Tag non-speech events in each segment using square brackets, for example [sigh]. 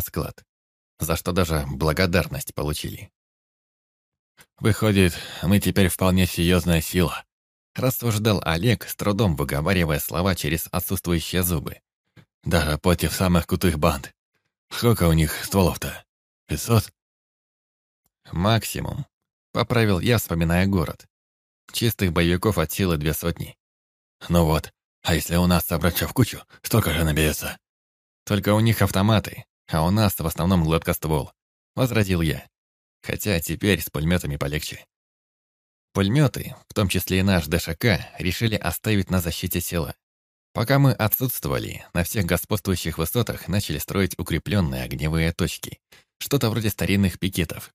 о склад, за что даже благодарность получили. «Выходит, мы теперь вполне серьезная сила», рассуждал Олег, с трудом выговаривая слова через отсутствующие зубы. «Даже против самых крутых банд. Сколько у них стволов-то? Пятьсот?» «Максимум», — поправил я, вспоминая город. «Чистых боевиков от силы две сотни». «Ну вот, а если у нас собрать все в кучу, столько же наберется?» «Только у них автоматы, а у нас в основном гладкоствол», — возразил я. Хотя теперь с пулеметами полегче. Пулеметы, в том числе и наш ДШК, решили оставить на защите села. Пока мы отсутствовали, на всех господствующих высотах начали строить укрепленные огневые точки, что-то вроде старинных пикетов.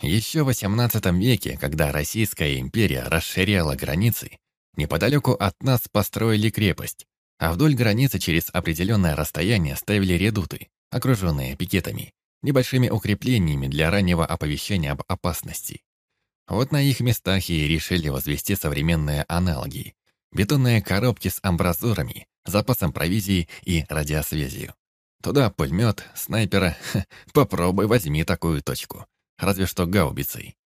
Еще в XVIII веке, когда Российская империя расширяла границы, неподалеку от нас построили крепость, а вдоль границы через определенное расстояние ставили редуты, окруженные пикетами, небольшими укреплениями для раннего оповещения об опасности. Вот на их местах и решили возвести современные аналоги. Бетонные коробки с амбразурами, запасом провизии и радиосвязью. Туда пулемет, снайпера, попробуй возьми такую точку. Разве что гаубицей.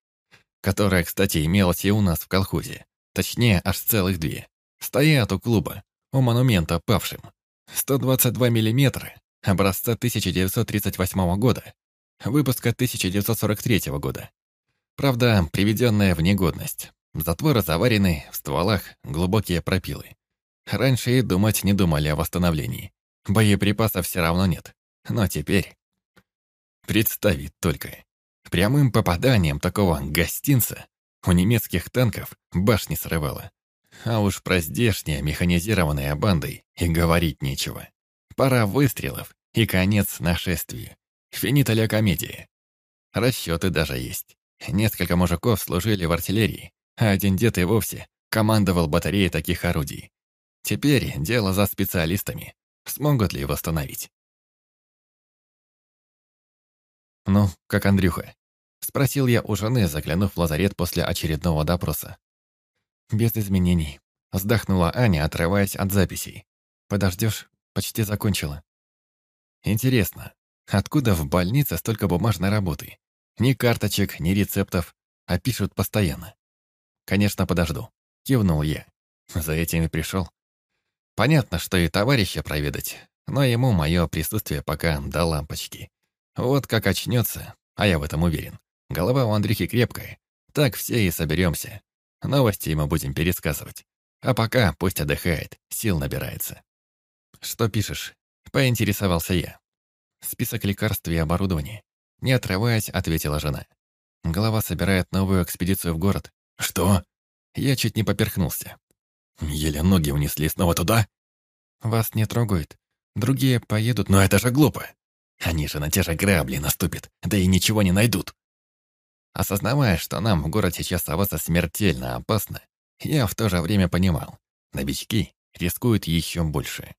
Которая, кстати, имелась и у нас в колхозе. Точнее, аж целых две. Стоят у клуба, у монумента павшим. 122 миллиметра, образца 1938 года, выпуска 1943 года. Правда, приведенная в негодность. Затворы заварены, в стволах глубокие пропилы. Раньше и думать не думали о восстановлении. Боеприпасов все равно нет. Но теперь... Представить только. Прямым попаданием такого гостинца у немецких танков башни срывало. А уж про здешние механизированные банды и говорить нечего. Пора выстрелов и конец нашествию. Финита комедия. Расчеты даже есть. Несколько мужиков служили в артиллерии, а один дед и вовсе командовал батареей таких орудий. Теперь дело за специалистами. Смогут ли восстановить? «Ну, как Андрюха?» — спросил я у жены, заглянув в лазарет после очередного допроса. «Без изменений», — вздохнула Аня, отрываясь от записей. «Подождешь? Почти закончила». «Интересно, откуда в больнице столько бумажной работы? Ни карточек, ни рецептов, а пишут постоянно. Конечно, подожду. Кивнул я. За этим и пришел. Понятно, что и товарища проведать, но ему мое присутствие пока до лампочки. Вот как очнется, а я в этом уверен. Голова у Андрюхи крепкая. Так все и соберемся. Новости ему будем пересказывать. А пока пусть отдыхает, сил набирается. «Что пишешь?» — поинтересовался я. «Список лекарств и оборудования. Не отрываясь, ответила жена. Голова собирает новую экспедицию в город. Что? Я чуть не поперхнулся. Еле ноги унесли снова туда? Вас не трогают. Другие поедут, но это же глупо. Они же на те же грабли наступят, да и ничего не найдут. Осознавая, что нам в город сейчас соваться смертельно опасно, я в то же время понимал, новички рискуют еще больше.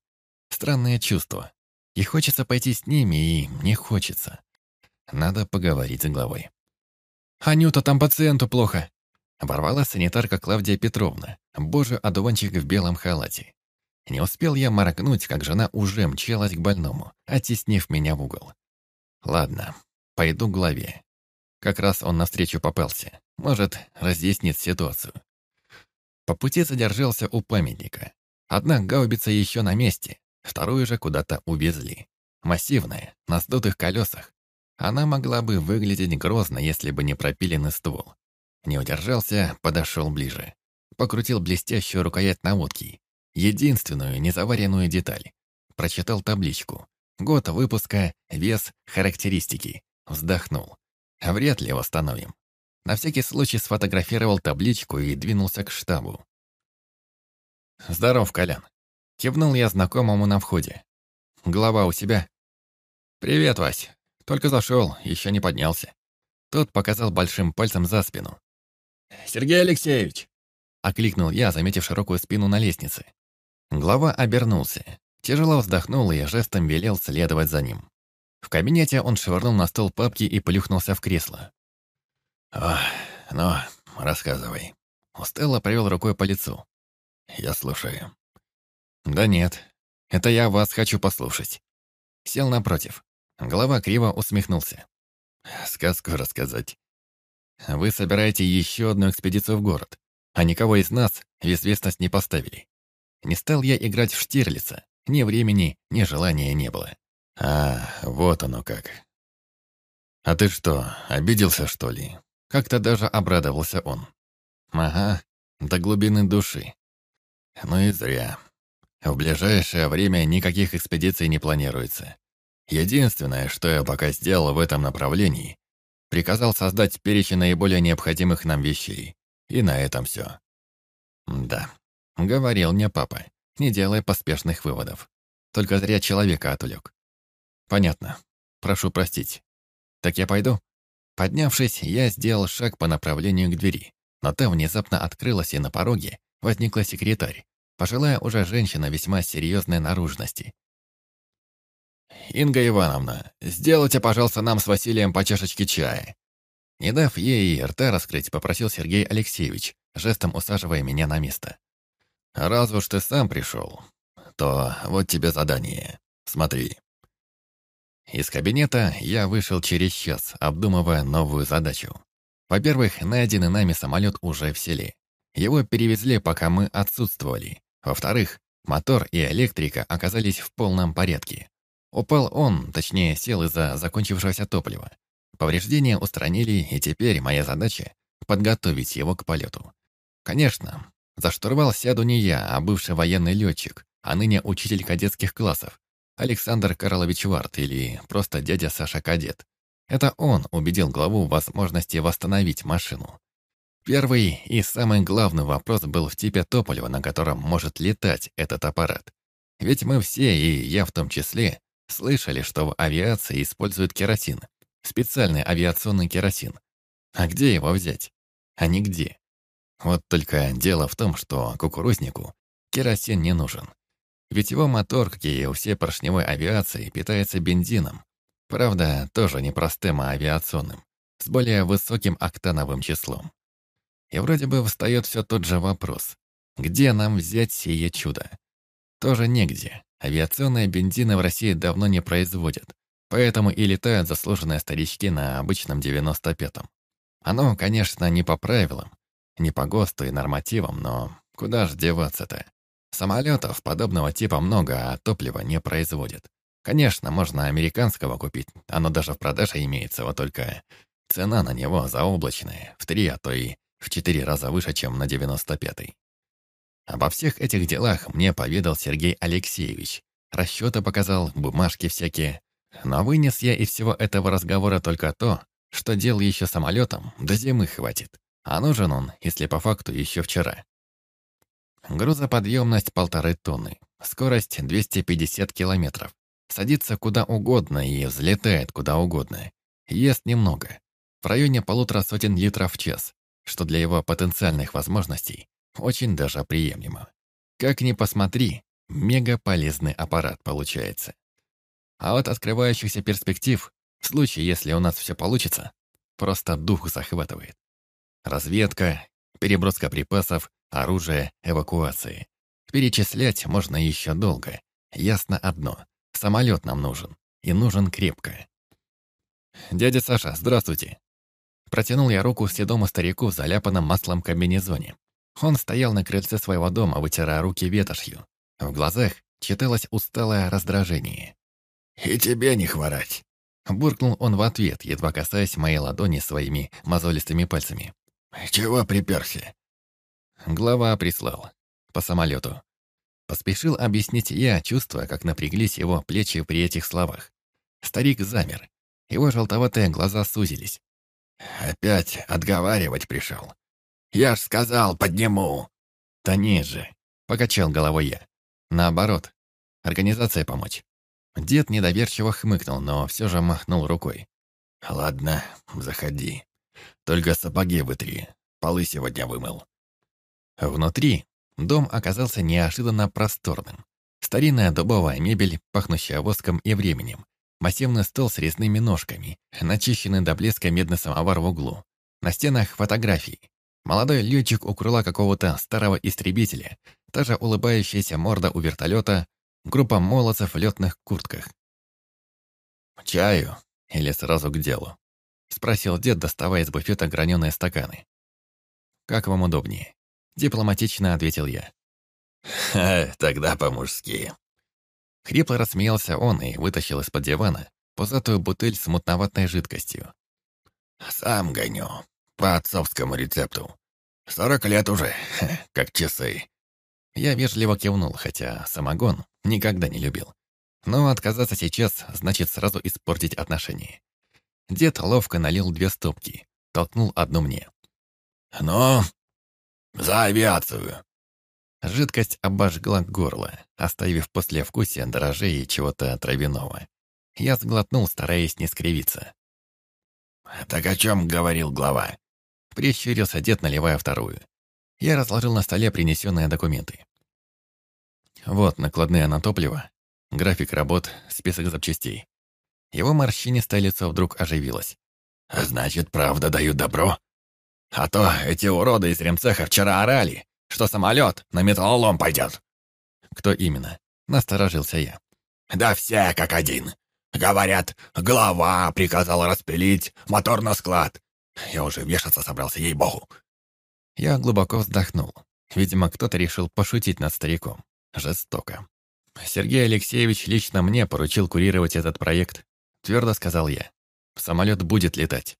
Странное чувство. И хочется пойти с ними, и не хочется. Надо поговорить с главой. «Анюта, там пациенту плохо!» Оборвала санитарка Клавдия Петровна, боже одуванчик в белом халате. Не успел я моргнуть, как жена уже мчалась к больному, оттеснив меня в угол. Ладно, пойду к главе. Как раз он навстречу попался. Может, разъяснит ситуацию. По пути задержался у памятника. Одна гаубица еще на месте, вторую же куда-то увезли. Массивная, на сдутых колесах, она могла бы выглядеть грозно, если бы не пропиленный ствол. Не удержался, подошел ближе. Покрутил блестящую рукоять наводки. Единственную незаваренную деталь. Прочитал табличку. Год выпуска, вес, характеристики. Вздохнул. Вряд ли восстановим. На всякий случай сфотографировал табличку и двинулся к штабу. «Здоров, Колян!» Кивнул я знакомому на входе. «Глава у себя?» «Привет, Вась. Только зашел, еще не поднялся. Тот показал большим пальцем за спину. «Сергей Алексеевич!» — окликнул я, заметив широкую спину на лестнице. Глава обернулся, тяжело вздохнул и жестом велел следовать за ним. В кабинете он швырнул на стол папки и плюхнулся в кресло. «Ох, ну, рассказывай». Устелло провел рукой по лицу. «Я слушаю». «Да нет, это я вас хочу послушать». Сел напротив. Глава криво усмехнулся. «Сказку рассказать. Вы собираете еще одну экспедицию в город, а никого из нас в известность не поставили. Не стал я играть в Штирлица. Ни времени, ни желания не было. А, вот оно как. А ты что, обиделся, что ли? Как-то даже обрадовался он. Ага, до глубины души. Ну и зря. В ближайшее время никаких экспедиций не планируется. Единственное, что я пока сделал в этом направлении, приказал создать перечень наиболее необходимых нам вещей. И на этом все. Да, говорил мне папа, не делая поспешных выводов. Только зря человека отвлек. Понятно. Прошу простить. Так я пойду? Поднявшись, я сделал шаг по направлению к двери, но та внезапно открылась, и на пороге возникла секретарь, пожилая уже женщина весьма серьезной наружности. «Инга Ивановна, сделайте, пожалуйста, нам с Василием по чашечке чая». Не дав ей рта раскрыть, попросил Сергей Алексеевич, жестом усаживая меня на место. «Раз уж ты сам пришел, то вот тебе задание. Смотри». Из кабинета я вышел через час, обдумывая новую задачу. Во-первых, найденный нами самолет уже в селе. Его перевезли, пока мы отсутствовали. Во-вторых, мотор и электрика оказались в полном порядке. Упал он, точнее, сел из-за закончившегося топлива. Повреждения устранили, и теперь моя задача — подготовить его к полету. Конечно, за штурвал сяду не я, а бывший военный летчик, а ныне учитель кадетских классов, Александр Карлович Варт или просто дядя Саша Кадет. Это он убедил главу в возможности восстановить машину. Первый и самый главный вопрос был в типе топлива, на котором может летать этот аппарат. Ведь мы все, и я в том числе, Слышали, что в авиации используют керосин. Специальный авиационный керосин. А где его взять? А нигде. Вот только дело в том, что кукурузнику керосин не нужен. Ведь его мотор, как и у всей поршневой авиации, питается бензином. Правда, тоже не простым, а авиационным, с более высоким октановым числом. И вроде бы встает все тот же вопрос. Где нам взять сие чудо? Тоже негде. Авиационные бензины в России давно не производят, поэтому и летают заслуженные старички на обычном 95-м. Оно, конечно, не по правилам, не по ГОСТу и нормативам, но куда ж деваться-то? Самолетов подобного типа много, а топлива не производят. Конечно, можно американского купить, оно даже в продаже имеется, вот только цена на него заоблачная, в три, а то и в четыре раза выше, чем на 95-й. Обо всех этих делах мне поведал Сергей Алексеевич. Расчеты показал, бумажки всякие. Но вынес я из всего этого разговора только то, что дел еще самолетом до зимы хватит. А нужен он, если по факту, еще вчера. Грузоподъемность полторы тонны. Скорость 250 километров. Садится куда угодно и взлетает куда угодно. Ест немного. В районе полутора сотен литров в час, что для его потенциальных возможностей очень даже приемлемо. Как ни посмотри, мега полезный аппарат получается. А от открывающихся перспектив, в случае, если у нас все получится, просто дух захватывает. Разведка, переброска припасов, оружие, эвакуации. Перечислять можно еще долго. Ясно одно. Самолет нам нужен. И нужен крепко. «Дядя Саша, здравствуйте!» Протянул я руку седому старику в заляпанном маслом комбинезоне, он стоял на крыльце своего дома, вытирая руки ветошью. В глазах читалось усталое раздражение. «И тебе не хворать!» Буркнул он в ответ, едва касаясь моей ладони своими мозолистыми пальцами. «Чего приперся?» Глава прислал. По самолету. Поспешил объяснить я, чувствуя, как напряглись его плечи при этих словах. Старик замер. Его желтоватые глаза сузились. «Опять отговаривать пришел. Я ж сказал, подниму!» «Да не же!» — покачал головой я. «Наоборот, организация помочь». Дед недоверчиво хмыкнул, но все же махнул рукой. «Ладно, заходи. Только сапоги вытри. Полы сегодня вымыл». Внутри дом оказался неожиданно просторным. Старинная дубовая мебель, пахнущая воском и временем. Массивный стол с резными ножками, начищенный до блеска медный самовар в углу. На стенах фотографии. Молодой летчик у крыла какого-то старого истребителя, та же улыбающаяся морда у вертолета, группа молодцев в летных куртках. «Чаю или сразу к делу?» — спросил дед, доставая из буфета граненые стаканы. «Как вам удобнее?» — дипломатично ответил я. «Ха, тогда по-мужски». Хрипло рассмеялся он и вытащил из-под дивана пузатую бутыль с мутноватой жидкостью. «Сам гоню. По отцовскому рецепту. Сорок лет уже, [laughs] как часы». Я вежливо кивнул, хотя самогон никогда не любил. Но отказаться сейчас значит сразу испортить отношения. Дед ловко налил две стопки, толкнул одну мне. «Ну, за авиацию!» Жидкость обожгла горло, оставив послевкусие дрожжей и чего-то травяного. Я сглотнул, стараясь не скривиться. «Так о чем говорил глава?» Прищурился дед, наливая вторую. Я разложил на столе принесенные документы. Вот накладные на топливо, график работ, список запчастей. Его морщинистое лицо вдруг оживилось. «Значит, правда дают добро? А то эти уроды из ремцеха вчера орали, что самолет на металлолом пойдет». «Кто именно?» — насторожился я. «Да все как один. Говорят, глава приказал распилить мотор на склад. Я уже вешаться собрался, ей-богу». Я глубоко вздохнул. Видимо, кто-то решил пошутить над стариком. Жестоко. Сергей Алексеевич лично мне поручил курировать этот проект. Твердо сказал я. Самолет будет летать.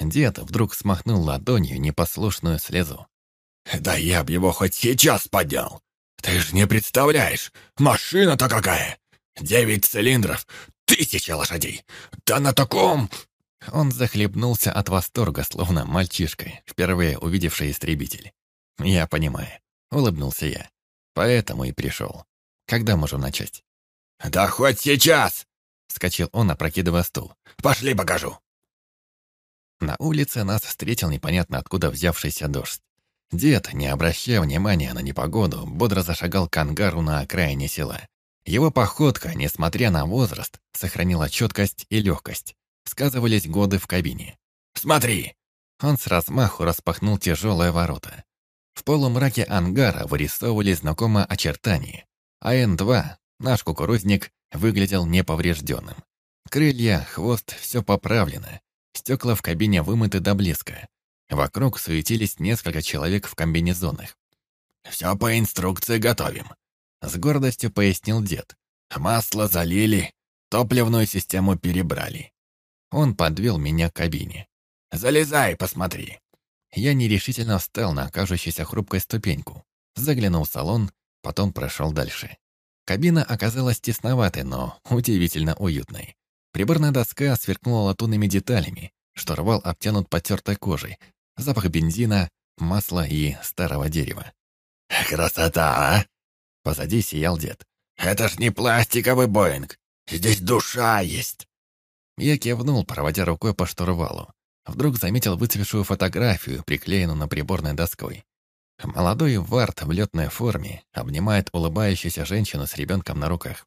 Дед вдруг смахнул ладонью непослушную слезу. «Да я б его хоть сейчас поднял! Ты ж не представляешь, машина-то какая! Девять цилиндров, тысяча лошадей! Да на таком...» Он захлебнулся от восторга, словно мальчишкой, впервые увидевший истребитель. «Я понимаю», — улыбнулся я. «Поэтому и пришел. Когда можем начать?» «Да хоть сейчас!» — вскочил он, опрокидывая стул. «Пошли покажу!» На улице нас встретил непонятно откуда взявшийся дождь. Дед, не обращая внимания на непогоду, бодро зашагал к ангару на окраине села. Его походка, несмотря на возраст, сохранила четкость и легкость. Сказывались годы в кабине. «Смотри!» Он с размаху распахнул тяжелые ворота. В полумраке ангара вырисовывали знакомые очертания. А Н-2, наш кукурузник, выглядел неповрежденным. Крылья, хвост, все поправлено. Стекла в кабине вымыты до блеска. Вокруг суетились несколько человек в комбинезонах. «Все по инструкции готовим», — с гордостью пояснил дед. «Масло залили, топливную систему перебрали. Он подвел меня к кабине. «Залезай, посмотри». Я нерешительно встал на кажущуюся хрупкую ступеньку, заглянул в салон, потом прошел дальше. Кабина оказалась тесноватой, но удивительно уютной. Приборная доска сверкнула латунными деталями, штурвал обтянут потертой кожей, запах бензина, масла и старого дерева. «Красота, а?» Позади сиял дед. «Это ж не пластиковый Боинг. Здесь душа есть». Я кивнул, проводя рукой по штурвалу. Вдруг заметил выцветшую фотографию, приклеенную на приборной доской. Молодой Варт в летной форме обнимает улыбающуюся женщину с ребенком на руках.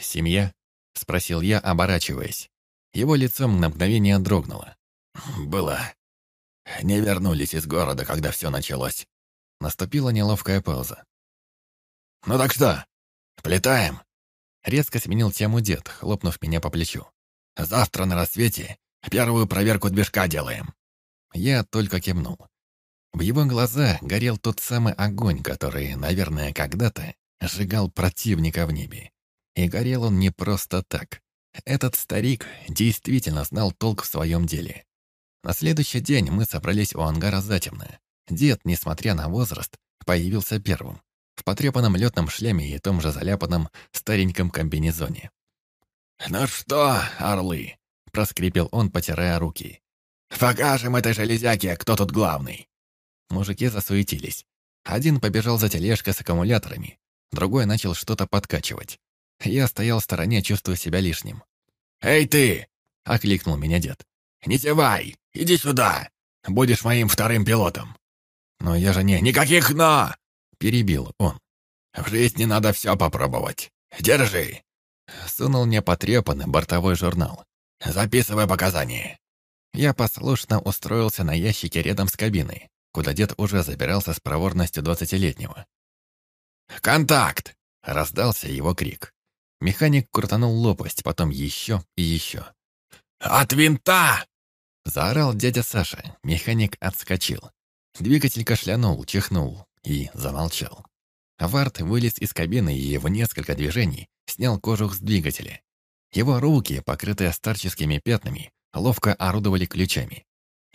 «Семья?» — спросил я, оборачиваясь. Его лицо на мгновение дрогнуло. «Было. Не вернулись из города, когда все началось». Наступила неловкая пауза. «Ну так что, плетаем?» Резко сменил тему дед, хлопнув меня по плечу. Завтра на рассвете первую проверку движка делаем». Я только кивнул. В его глазах горел тот самый огонь, который, наверное, когда-то сжигал противника в небе. И горел он не просто так. Этот старик действительно знал толк в своем деле. На следующий день мы собрались у ангара затемно. Дед, несмотря на возраст, появился первым, в потрепанном летном шлеме и том же заляпанном стареньком комбинезоне. «Ну что, орлы?» — проскрипел он, потирая руки. «Покажем этой железяке, кто тут главный». Мужики засуетились. Один побежал за тележкой с аккумуляторами, другой начал что-то подкачивать. Я стоял в стороне, чувствуя себя лишним. «Эй ты!» — окликнул меня дед. «Не зевай! Иди сюда! Будешь моим вторым пилотом!» «Но я же не...» «Никаких «но!» — перебил он. «В жизни надо все попробовать. Держи!» Сунул мне потрепанный бортовой журнал. «Записывай показания». Я послушно устроился на ящике рядом с кабиной, куда дед уже забирался с проворностью двадцатилетнего. «Контакт!» — раздался его крик. Механик крутанул лопасть, потом еще и еще. «От винта!» Заорал дядя Саша. Механик отскочил. Двигатель кашлянул, чихнул и замолчал. Варт вылез из кабины и в несколько движений снял кожух с двигателя. Его руки, покрытые старческими пятнами, ловко орудовали ключами.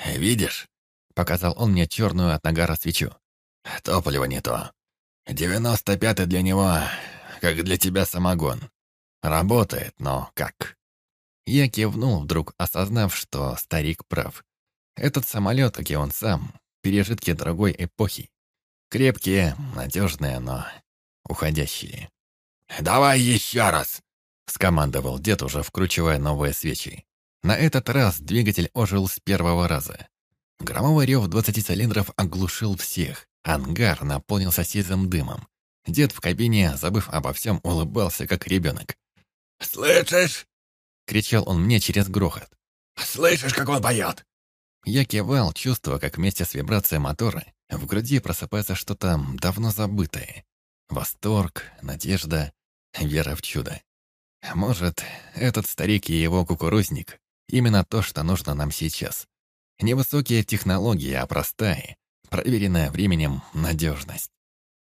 «Видишь?» — показал он мне черную от нагара свечу. «Топливо не то. Девяносто пятый для него, как для тебя самогон. Работает, но как?» Я кивнул, вдруг осознав, что старик прав. Этот самолет, как и он сам, пережитки другой эпохи. Крепкие, надежные, но уходящие. «Давай еще раз!» — скомандовал дед, уже вкручивая новые свечи. На этот раз двигатель ожил с первого раза. Громовой рев двадцати цилиндров оглушил всех. Ангар наполнился сизым дымом. Дед в кабине, забыв обо всем, улыбался, как ребенок. «Слышишь?» — кричал он мне через грохот. «Слышишь, как он поет?» Я кивал, чувствуя, как вместе с вибрацией мотора в груди просыпается что-то давно забытое. Восторг, надежда, вера в чудо. Может, этот старик и его кукурузник — именно то, что нужно нам сейчас. Невысокие технологии, а простая, проверенная временем надежность.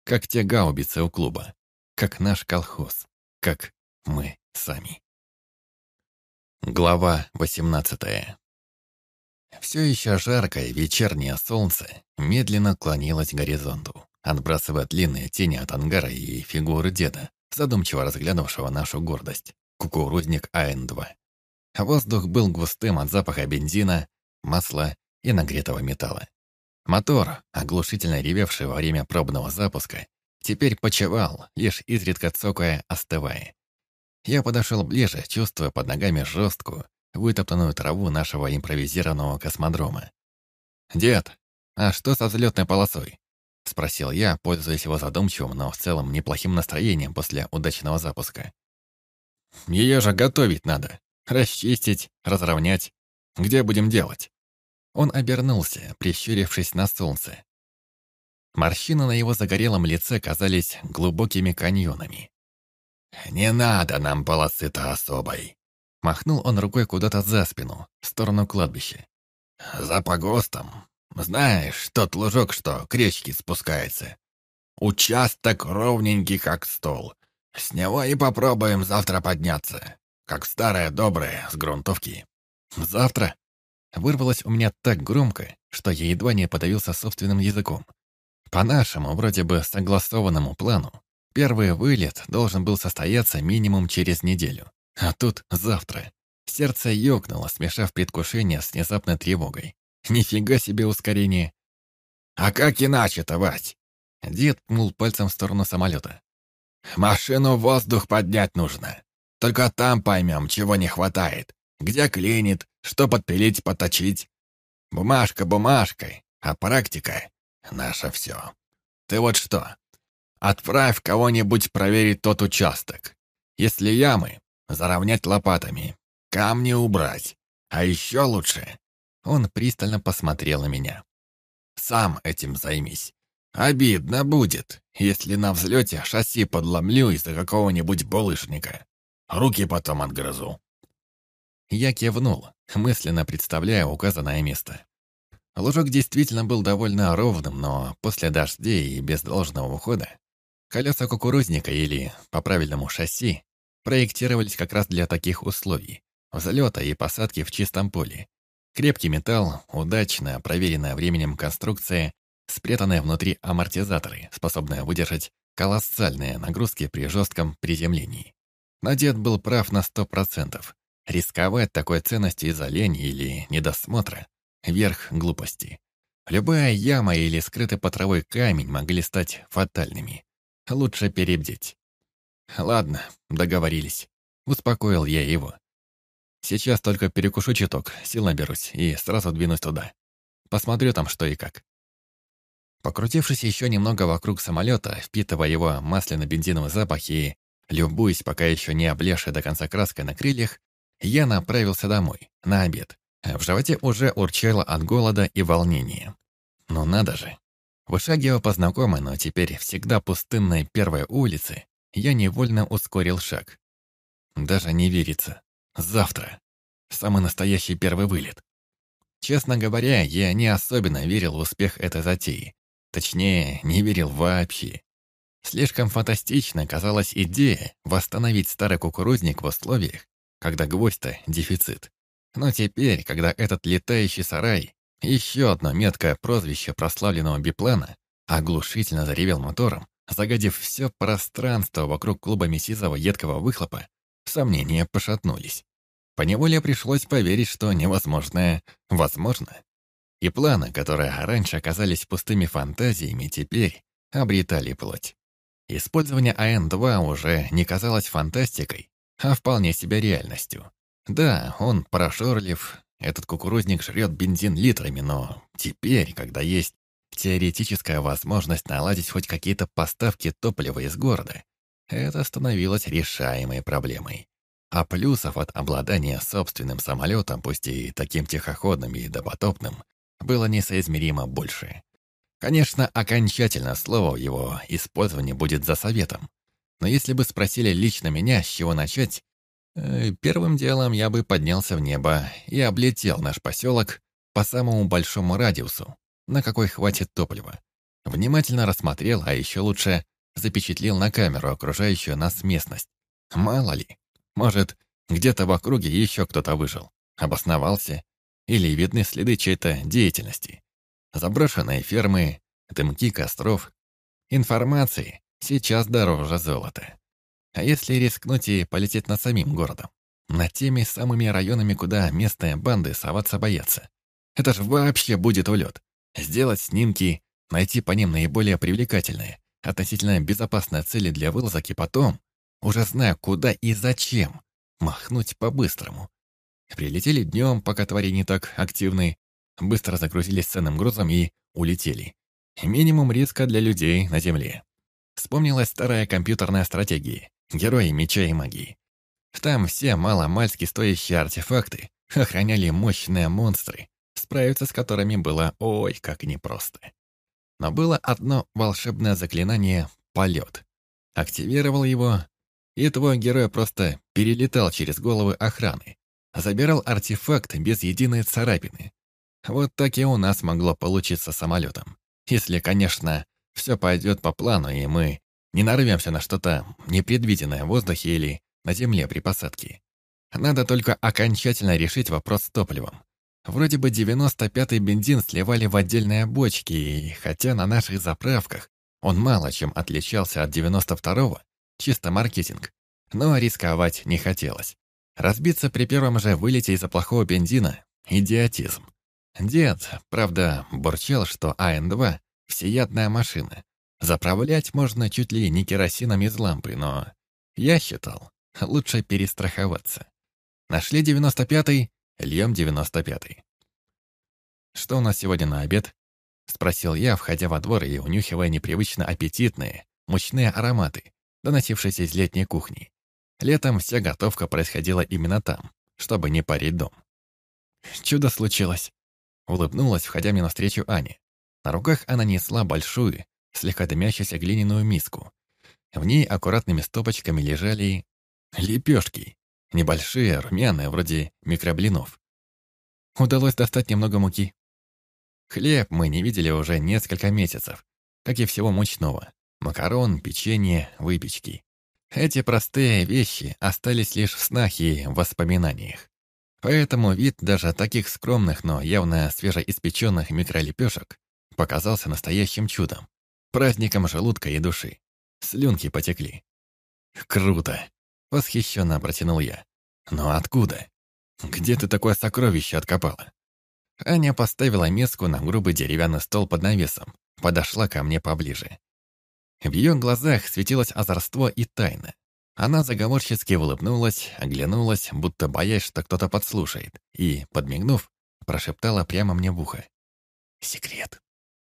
Как те гаубицы у клуба, как наш колхоз, как мы сами. Глава восемнадцатая. Все еще жаркое вечернее солнце медленно клонилось к горизонту, отбрасывая длинные тени от ангара и фигуры деда, задумчиво разглядывавшего нашу гордость, кукурузник АН-2. Воздух был густым от запаха бензина, масла и нагретого металла. Мотор, оглушительно ревевший во время пробного запуска, теперь почевал, лишь изредка цокая, остывая. Я подошел ближе, чувствуя под ногами жесткую, вытоптанную траву нашего импровизированного космодрома. «Дед, а что со взлетной полосой?» — спросил я, пользуясь его задумчивым, но в целом неплохим настроением после удачного запуска. «Ее же готовить надо. Расчистить, разровнять. Где будем делать?» Он обернулся, прищурившись на солнце. Морщины на его загорелом лице казались глубокими каньонами. «Не надо нам полосы-то особой», Махнул он рукой куда-то за спину, в сторону кладбища. «За погостом. Знаешь, тот лужок, что к речке спускается. Участок ровненький, как стол. С него и попробуем завтра подняться. Как старое доброе, с грунтовки». «Завтра?» Вырвалось у меня так громко, что я едва не подавился собственным языком. По нашему, вроде бы согласованному плану, первый вылет должен был состояться минимум через неделю. А тут завтра. Сердце ёкнуло, смешав предвкушение с внезапной тревогой. Нифига себе ускорение. «А как иначе-то, Вась?» Дед пнул пальцем в сторону самолета. «Машину в воздух поднять нужно. Только там поймем, чего не хватает. Где клинит, что подпилить, поточить. Бумажка бумажкой, а практика — наше все. Ты вот что, отправь кого-нибудь проверить тот участок. Если ямы, заровнять лопатами, камни убрать. А еще лучше...» Он пристально посмотрел на меня. «Сам этим займись. Обидно будет, если на взлете шасси подломлю из-за какого-нибудь булыжника. Руки потом отгрызу». Я кивнул, мысленно представляя указанное место. Лужок действительно был довольно ровным, но после дождей и без должного ухода колеса кукурузника или, по-правильному, шасси проектировались как раз для таких условий – взлета и посадки в чистом поле. Крепкий металл, удачно проверенная временем конструкция, спрятанные внутри амортизаторы, способные выдержать колоссальные нагрузки при жестком приземлении. Но дед был прав на сто процентов. Рисковать такой ценностью из-за лени или недосмотра – верх глупости. Любая яма или скрытый по травой камень могли стать фатальными. Лучше перебдеть. «Ладно, договорились». Успокоил я его. «Сейчас только перекушу чуток, сил наберусь и сразу двинусь туда. Посмотрю там что и как». Покрутившись еще немного вокруг самолета, впитывая его масляно-бензиновый запах и любуясь пока еще не облезшей до конца краской на крыльях, я направился домой, на обед. В животе уже урчало от голода и волнения. Ну надо же. Вышагивая по знакомой, но теперь всегда пустынной первой улице, я невольно ускорил шаг. Даже не верится. Завтра. Самый настоящий первый вылет. Честно говоря, я не особенно верил в успех этой затеи. Точнее, не верил вообще. Слишком фантастично казалась идея восстановить старый кукурузник в условиях, когда гвоздь-то дефицит. Но теперь, когда этот летающий сарай, еще одно меткое прозвище прославленного биплана, оглушительно заревел мотором, загадив все пространство вокруг клуба мясистого едкого выхлопа, сомнения пошатнулись. Поневоле пришлось поверить, что невозможное возможно. И планы, которые раньше оказались пустыми фантазиями, теперь обретали плоть. Использование АН-2 уже не казалось фантастикой, а вполне себе реальностью. Да, он прошорлив, этот кукурузник жрет бензин литрами, но теперь, когда есть теоретическая возможность наладить хоть какие-то поставки топлива из города, это становилось решаемой проблемой. А плюсов от обладания собственным самолетом, пусть и таким тихоходным и допотопным, было несоизмеримо больше. Конечно, окончательно слово в его использовании будет за советом. Но если бы спросили лично меня, с чего начать, первым делом я бы поднялся в небо и облетел наш поселок по самому большому радиусу, на какой хватит топлива. Внимательно рассмотрел, а еще лучше запечатлел на камеру окружающую нас местность. Мало ли, может, где-то в округе еще кто-то выжил, обосновался, или видны следы чьей-то деятельности. Заброшенные фермы, дымки костров. Информации сейчас дороже золота. А если рискнуть и полететь над самим городом? Над теми самыми районами, куда местные банды соваться боятся. Это же вообще будет улет. Сделать снимки, найти по ним наиболее привлекательные, относительно безопасные цели для вылазок и потом, уже зная куда и зачем, махнуть по-быстрому. Прилетели днем, пока твари не так активны, быстро загрузились ценным грузом и улетели. Минимум риска для людей на Земле. Вспомнилась старая компьютерная стратегия «Герои меча и магии». Там все мало-мальски стоящие артефакты охраняли мощные монстры, справиться с которыми было ой как непросто. Но было одно волшебное заклинание «Полет». Активировал его, и твой герой просто перелетал через головы охраны, забирал артефакт без единой царапины, вот так и у нас могло получиться самолетом. Если, конечно, все пойдет по плану, и мы не нарвемся на что-то непредвиденное в воздухе или на земле при посадке. Надо только окончательно решить вопрос с топливом. Вроде бы 95-й бензин сливали в отдельные бочки, и хотя на наших заправках он мало чем отличался от 92-го, чисто маркетинг, но рисковать не хотелось. Разбиться при первом же вылете из-за плохого бензина – идиотизм. Дед, правда, бурчал, что АН-2 — всеядная машина. Заправлять можно чуть ли не керосином из лампы, но я считал, лучше перестраховаться. Нашли 95-й, льем 95-й. «Что у нас сегодня на обед?» — спросил я, входя во двор и унюхивая непривычно аппетитные, мучные ароматы, доносившиеся из летней кухни. Летом вся готовка происходила именно там, чтобы не парить дом. Чудо случилось. Улыбнулась, входя мне навстречу Ане. На руках она несла большую, слегка дымящуюся глиняную миску. В ней аккуратными стопочками лежали лепешки, небольшие, румяные, вроде микроблинов. Удалось достать немного муки. Хлеб мы не видели уже несколько месяцев, как и всего мучного. Макарон, печенье, выпечки. Эти простые вещи остались лишь в снах и воспоминаниях. Поэтому вид даже таких скромных, но явно свежеиспеченных микролепешек показался настоящим чудом, праздником желудка и души. Слюнки потекли. «Круто!» — восхищенно протянул я. «Но откуда? Где ты такое сокровище откопала?» Аня поставила миску на грубый деревянный стол под навесом, подошла ко мне поближе. В ее глазах светилось озорство и тайна. Она заговорчески улыбнулась, оглянулась, будто боясь, что кто-то подслушает, и, подмигнув, прошептала прямо мне в ухо. «Секрет».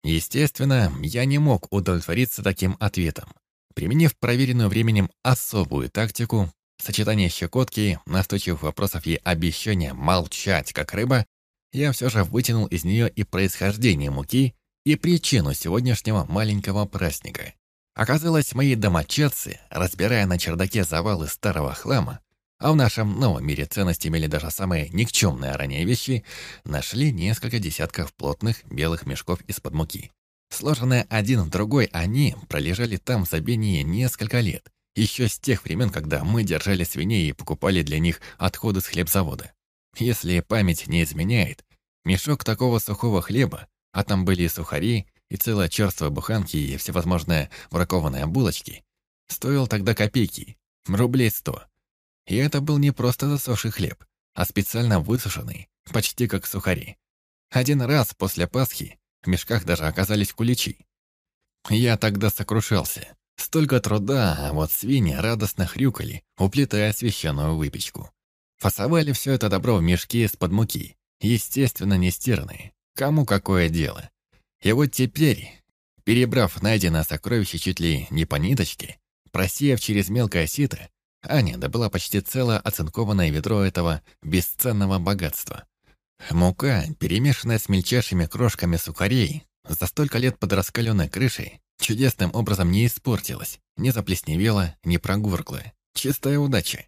Естественно, я не мог удовлетвориться таким ответом. Применив проверенную временем особую тактику, сочетание щекотки, настойчивых вопросов и обещания молчать, как рыба, я все же вытянул из нее и происхождение муки, и причину сегодняшнего маленького праздника. Оказалось, мои домочадцы, разбирая на чердаке завалы старого хлама, а в нашем новом мире ценность имели даже самые никчемные ранее вещи, нашли несколько десятков плотных белых мешков из-под муки. Сложенные один в другой, они пролежали там в забении несколько лет, еще с тех времен, когда мы держали свиней и покупали для них отходы с хлебзавода. Если память не изменяет, мешок такого сухого хлеба, а там были и сухари, и целая черствая буханки, и всевозможные бракованные булочки, стоил тогда копейки, рублей сто. И это был не просто засохший хлеб, а специально высушенный, почти как сухари. Один раз после Пасхи в мешках даже оказались куличи. Я тогда сокрушался. Столько труда, а вот свиньи радостно хрюкали, уплетая священную выпечку. Фасовали все это добро в мешки из-под муки, естественно, не стиранные. Кому какое дело? И вот теперь, перебрав найденное сокровище чуть ли не по ниточке, просеяв через мелкое сито, Аня добыла почти целое оцинкованное ведро этого бесценного богатства. Мука, перемешанная с мельчайшими крошками сухарей, за столько лет под раскаленной крышей, чудесным образом не испортилась, не заплесневела, не прогуркла. Чистая удача.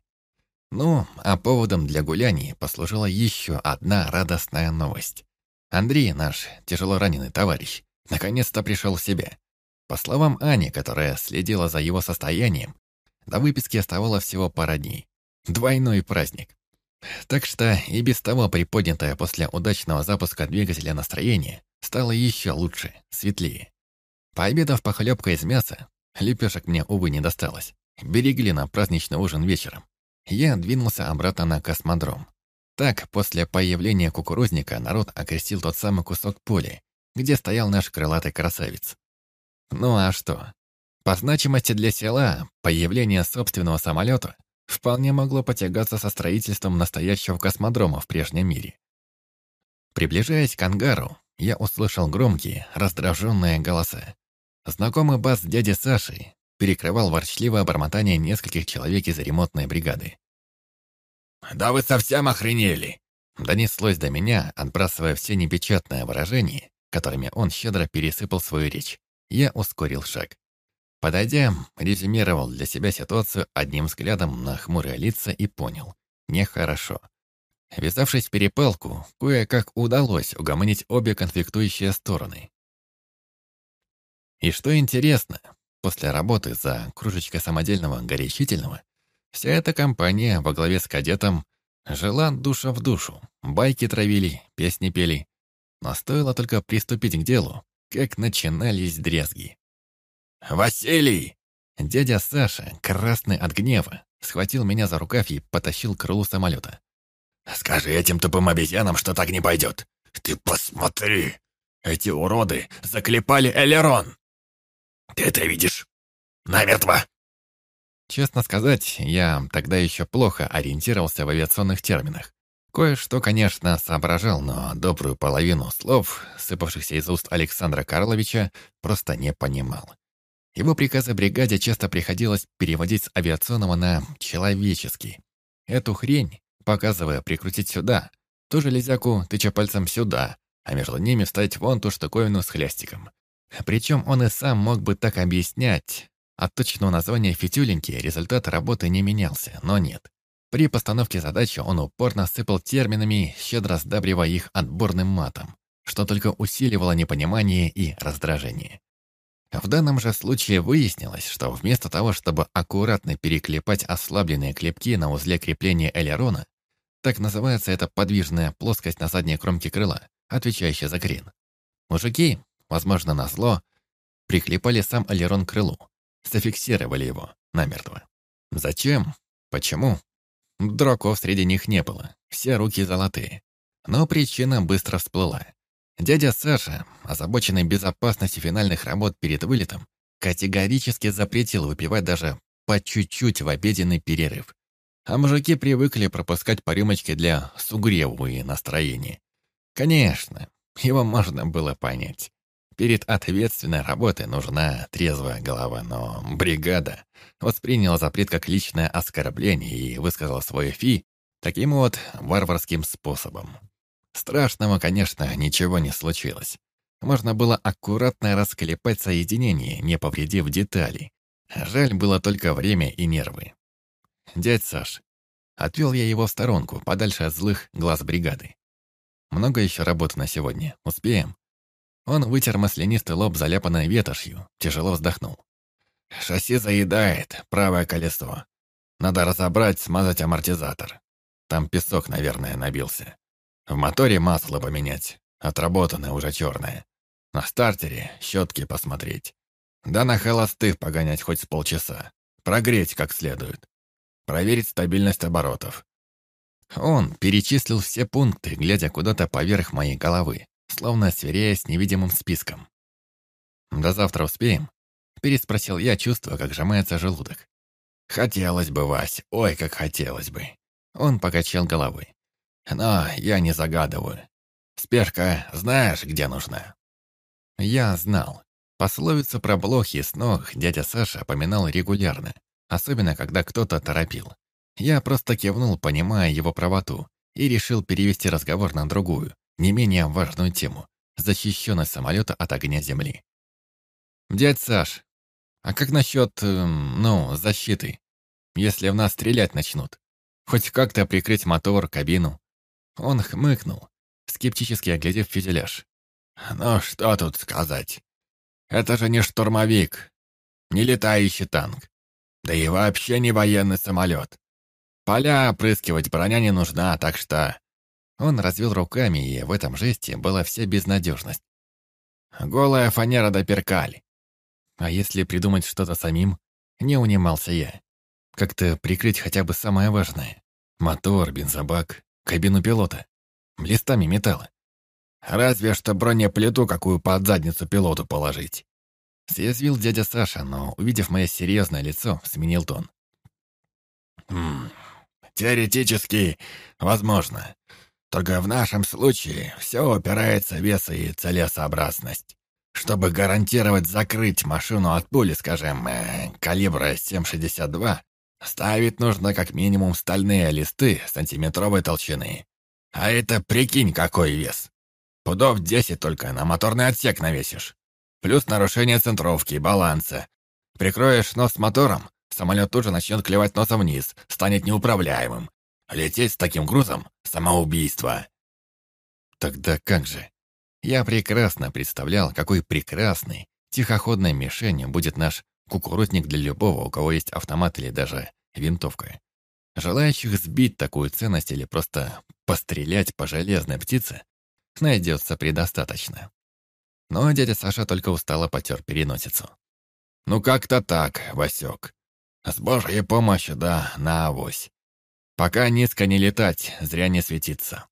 Ну, а поводом для гуляний послужила еще одна радостная новость. Андрей, наш тяжело раненый товарищ, наконец-то пришел в себя. По словам Ани, которая следила за его состоянием, до выписки оставалось всего пара дней. Двойной праздник. Так что и без того приподнятое после удачного запуска двигателя настроение стало еще лучше, светлее. Пообедав похлебкой из мяса, лепешек мне, увы, не досталось. Берегли на праздничный ужин вечером. Я двинулся обратно на космодром. Так, после появления кукурузника народ окрестил тот самый кусок поля, где стоял наш крылатый красавец. Ну а что? По значимости для села появление собственного самолета вполне могло потягаться со строительством настоящего космодрома в прежнем мире. Приближаясь к ангару, я услышал громкие, раздраженные голоса. Знакомый бас дяди Саши перекрывал ворчливое бормотание нескольких человек из ремонтной бригады. «Да вы совсем охренели!» Донеслось до меня, отбрасывая все непечатные выражения, которыми он щедро пересыпал свою речь. Я ускорил шаг. Подойдя, резюмировал для себя ситуацию одним взглядом на хмурые лица и понял. Нехорошо. Ввязавшись в перепалку, кое-как удалось угомонить обе конфликтующие стороны. И что интересно, после работы за кружечкой самодельного горячительного, вся эта компания во главе с кадетом жила душа в душу, байки травили, песни пели. Но стоило только приступить к делу, как начинались дрезги. «Василий!» Дядя Саша, красный от гнева, схватил меня за рукав и потащил к крылу самолета. «Скажи этим тупым обезьянам, что так не пойдет. Ты посмотри! Эти уроды заклепали Элерон! Ты это видишь? Намертво!» Честно сказать, я тогда еще плохо ориентировался в авиационных терминах. Кое-что, конечно, соображал, но добрую половину слов, сыпавшихся из уст Александра Карловича, просто не понимал. Его приказы бригаде часто приходилось переводить с авиационного на человеческий. Эту хрень, показывая прикрутить сюда, ту железяку тыча пальцем сюда, а между ними вставить вон ту штуковину с хлястиком. Причем он и сам мог бы так объяснять. От точного названия фитюленьки результат работы не менялся, но нет. При постановке задачи он упорно сыпал терминами, щедро сдабривая их отборным матом, что только усиливало непонимание и раздражение. В данном же случае выяснилось, что вместо того, чтобы аккуратно переклепать ослабленные клепки на узле крепления элерона, так называется эта подвижная плоскость на задней кромке крыла, отвечающая за крен. Мужики, возможно, на зло, приклепали сам элерон к крылу, зафиксировали его намертво. Зачем? Почему? Дураков среди них не было, все руки золотые. Но причина быстро всплыла. Дядя Саша, озабоченный безопасностью финальных работ перед вылетом, категорически запретил выпивать даже по чуть-чуть в обеденный перерыв. А мужики привыкли пропускать по рюмочке для сугреву и настроения. Конечно, его можно было понять. Перед ответственной работой нужна трезвая голова, но бригада восприняла запрет как личное оскорбление и высказала свое фи таким вот варварским способом. Страшного, конечно, ничего не случилось. Можно было аккуратно расклепать соединение, не повредив детали. Жаль было только время и нервы. «Дядь Саш, Отвел я его в сторонку, подальше от злых глаз бригады. Много еще работы на сегодня. Успеем? Он вытер маслянистый лоб, заляпанной ветошью, тяжело вздохнул. Шасси заедает, правое колесо. Надо разобрать, смазать амортизатор. Там песок, наверное, набился. В моторе масло поменять, отработанное уже черное. На стартере щетки посмотреть. Да на холостых погонять хоть с полчаса. Прогреть как следует. Проверить стабильность оборотов. Он перечислил все пункты, глядя куда-то поверх моей головы, словно сверяясь невидимым списком. «До завтра успеем?» — переспросил я, чувствуя, как сжимается желудок. «Хотелось бы, Вась, ой, как хотелось бы». Он покачал головой. «Но я не загадываю. Спешка знаешь, где нужна?» Я знал. Пословицу про блохи с ног дядя Саша поминал регулярно, особенно когда кто-то торопил. Я просто кивнул, понимая его правоту, и решил перевести разговор на другую, не менее важную тему – защищенность самолета от огня Земли. «Дядь Саш, а как насчет, эм, ну, защиты? Если в нас стрелять начнут? Хоть как-то прикрыть мотор, кабину?» Он хмыкнул, скептически оглядев фюзеляж. «Ну, что тут сказать? Это же не штурмовик, не летающий танк, да и вообще не военный самолет. Поля опрыскивать броня не нужна, так что...» Он развел руками, и в этом жесте была вся безнадежность. «Голая фанера до перкаль». А если придумать что-то самим? Не унимался я. Как-то прикрыть хотя бы самое важное. Мотор, бензобак, кабину пилота. Листами металла. Разве что бронеплиту какую под задницу пилоту положить. Съязвил дядя Саша, но, увидев мое серьезное лицо, сменил тон. «Хм, теоретически, возможно. Только в нашем случае все упирается в вес и целесообразность. Чтобы гарантировать закрыть машину от пули, скажем, э, калибра 7,62, ставить нужно как минимум стальные листы сантиметровой толщины. А это прикинь, какой вес. Пудов 10 только на моторный отсек навесишь. Плюс нарушение центровки, баланса. Прикроешь нос мотором, самолет тут же начнет клевать носом вниз, станет неуправляемым. Лететь с таким грузом — самоубийство. Тогда как же? Я прекрасно представлял, какой прекрасной, тихоходной мишенью будет наш кукурузник для любого, у кого есть автомат или даже винтовка. Желающих сбить такую ценность или просто пострелять по железной птице найдется предостаточно. Но дядя Саша только устало потер переносицу. «Ну как-то так, Васек. С божьей помощью, да, на авось. Пока низко не летать, зря не светиться».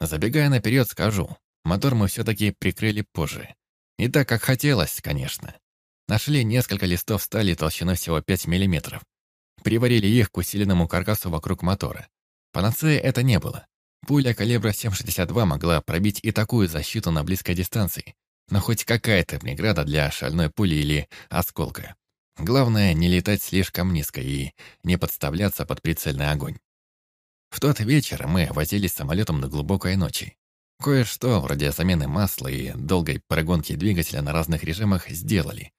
Забегая наперед, скажу, мотор мы все-таки прикрыли позже. Не так, как хотелось, конечно. Нашли несколько листов стали толщиной всего 5 мм. Приварили их к усиленному каркасу вокруг мотора. Панацеи это не было. Пуля калибра 7,62 могла пробить и такую защиту на близкой дистанции, но хоть какая-то преграда для шальной пули или осколка. Главное, не летать слишком низко и не подставляться под прицельный огонь. В тот вечер мы возились самолетом до глубокой ночи. Кое-что, вроде замены масла и долгой прогонки двигателя на разных режимах, сделали.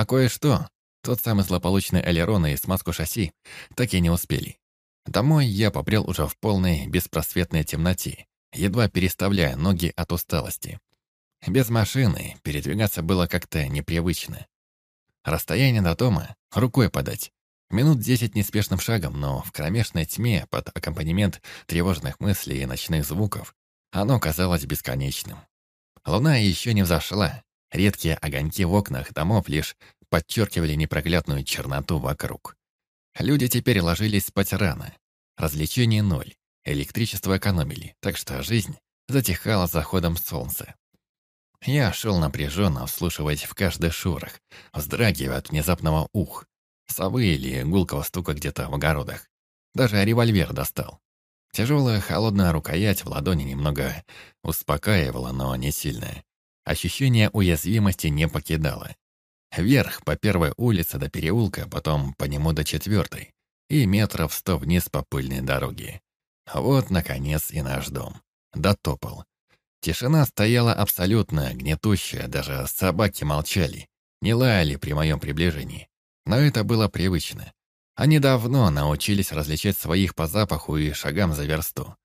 А кое-что, тот самый злополучный элерон и смазку шасси, так и не успели. Домой я побрел уже в полной, беспросветной темноте, едва переставляя ноги от усталости. Без машины передвигаться было как-то непривычно. Расстояние до дома рукой подать. Минут десять неспешным шагом, но в кромешной тьме под аккомпанемент тревожных мыслей и ночных звуков оно казалось бесконечным. Луна еще не взошла. Редкие огоньки в окнах домов лишь подчеркивали непроглядную черноту вокруг. Люди теперь ложились спать рано. Развлечений ноль. Электричество экономили, так что жизнь затихала заходом солнца. Я шел напряженно, вслушиваясь в каждый шорох, вздрагивая от внезапного ух, совы или гулкого стука где-то в огородах. Даже револьвер достал. Тяжелая холодная рукоять в ладони немного успокаивала, но не сильно. Ощущение уязвимости не покидало. Вверх по первой улице до переулка, потом по нему до четвертой, и метров сто вниз по пыльной дороге. Вот, наконец, и наш дом. Дотопал. Тишина стояла абсолютно гнетущая, даже собаки молчали, не лаяли при моем приближении. Но это было привычно. Они давно научились различать своих по запаху и шагам за версту.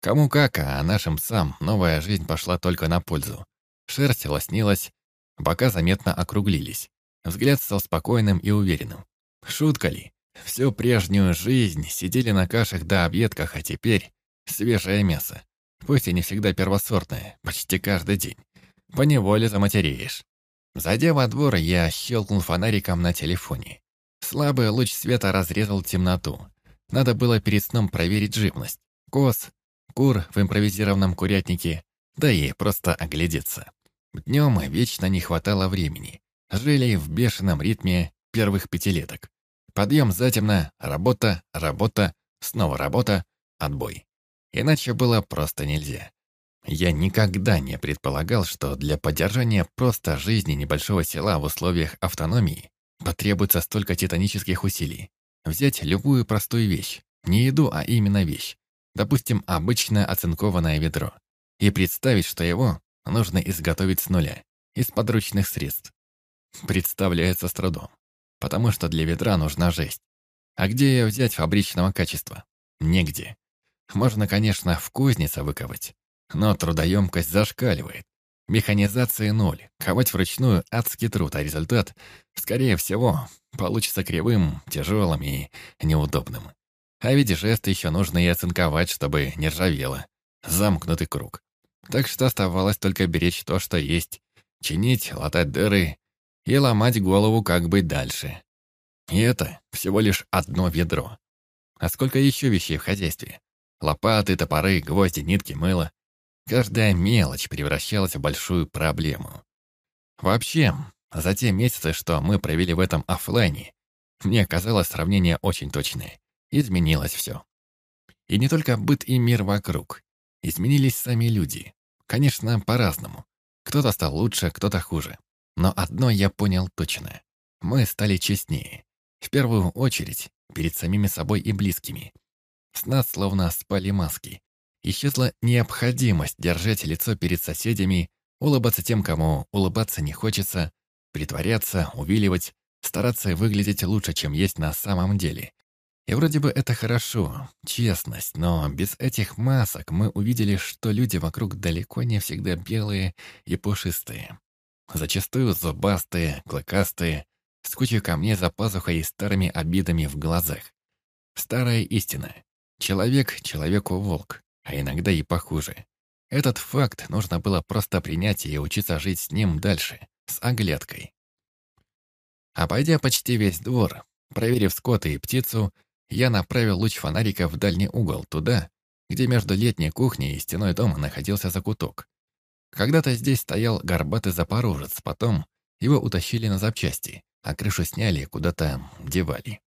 Кому как, а нашим псам новая жизнь пошла только на пользу. Шерсть лоснилась, бока заметно округлились. Взгляд стал спокойным и уверенным. Шутка ли? Всю прежнюю жизнь сидели на кашах да объедках, а теперь свежее мясо. Пусть и не всегда первосортное, почти каждый день. Поневоле заматереешь. Зайдя во двор, я щелкнул фонариком на телефоне. Слабый луч света разрезал темноту. Надо было перед сном проверить живность. Коз, кур в импровизированном курятнике, да и просто оглядеться. Днем вечно не хватало времени. Жили в бешеном ритме первых пятилеток. Подъем затемно, работа, работа, снова работа, отбой. Иначе было просто нельзя. Я никогда не предполагал, что для поддержания просто жизни небольшого села в условиях автономии Потребуется столько титанических усилий. Взять любую простую вещь, не еду, а именно вещь, допустим, обычное оцинкованное ведро, и представить, что его нужно изготовить с нуля, из подручных средств. Представляется с трудом, потому что для ведра нужна жесть. А где ее взять фабричного качества? Негде. Можно, конечно, в кузнице выковать, но трудоемкость зашкаливает. Механизации ноль. Ковать вручную – адский труд, а результат, скорее всего, получится кривым, тяжелым и неудобным. А ведь жесты еще нужно и оцинковать, чтобы не ржавело. Замкнутый круг. Так что оставалось только беречь то, что есть, чинить, латать дыры и ломать голову, как быть дальше. И это всего лишь одно ведро. А сколько еще вещей в хозяйстве? Лопаты, топоры, гвозди, нитки, мыло. Каждая мелочь превращалась в большую проблему. Вообще, за те месяцы, что мы провели в этом офлайне, мне казалось сравнение очень точное. Изменилось все. И не только быт и мир вокруг. Изменились сами люди. Конечно, по-разному. Кто-то стал лучше, кто-то хуже. Но одно я понял точно. Мы стали честнее. В первую очередь, перед самими собой и близкими. С нас словно спали маски, Исчезла необходимость держать лицо перед соседями, улыбаться тем, кому улыбаться не хочется, притворяться, увиливать, стараться выглядеть лучше, чем есть на самом деле. И вроде бы это хорошо, честность, но без этих масок мы увидели, что люди вокруг далеко не всегда белые и пушистые. Зачастую зубастые, клыкастые, с кучей камней за пазухой и старыми обидами в глазах. Старая истина. Человек человеку волк а иногда и похуже. Этот факт нужно было просто принять и учиться жить с ним дальше, с оглядкой. Обойдя почти весь двор, проверив скот и птицу, я направил луч фонарика в дальний угол, туда, где между летней кухней и стеной дома находился закуток. Когда-то здесь стоял горбатый запорожец, потом его утащили на запчасти, а крышу сняли и куда-то девали.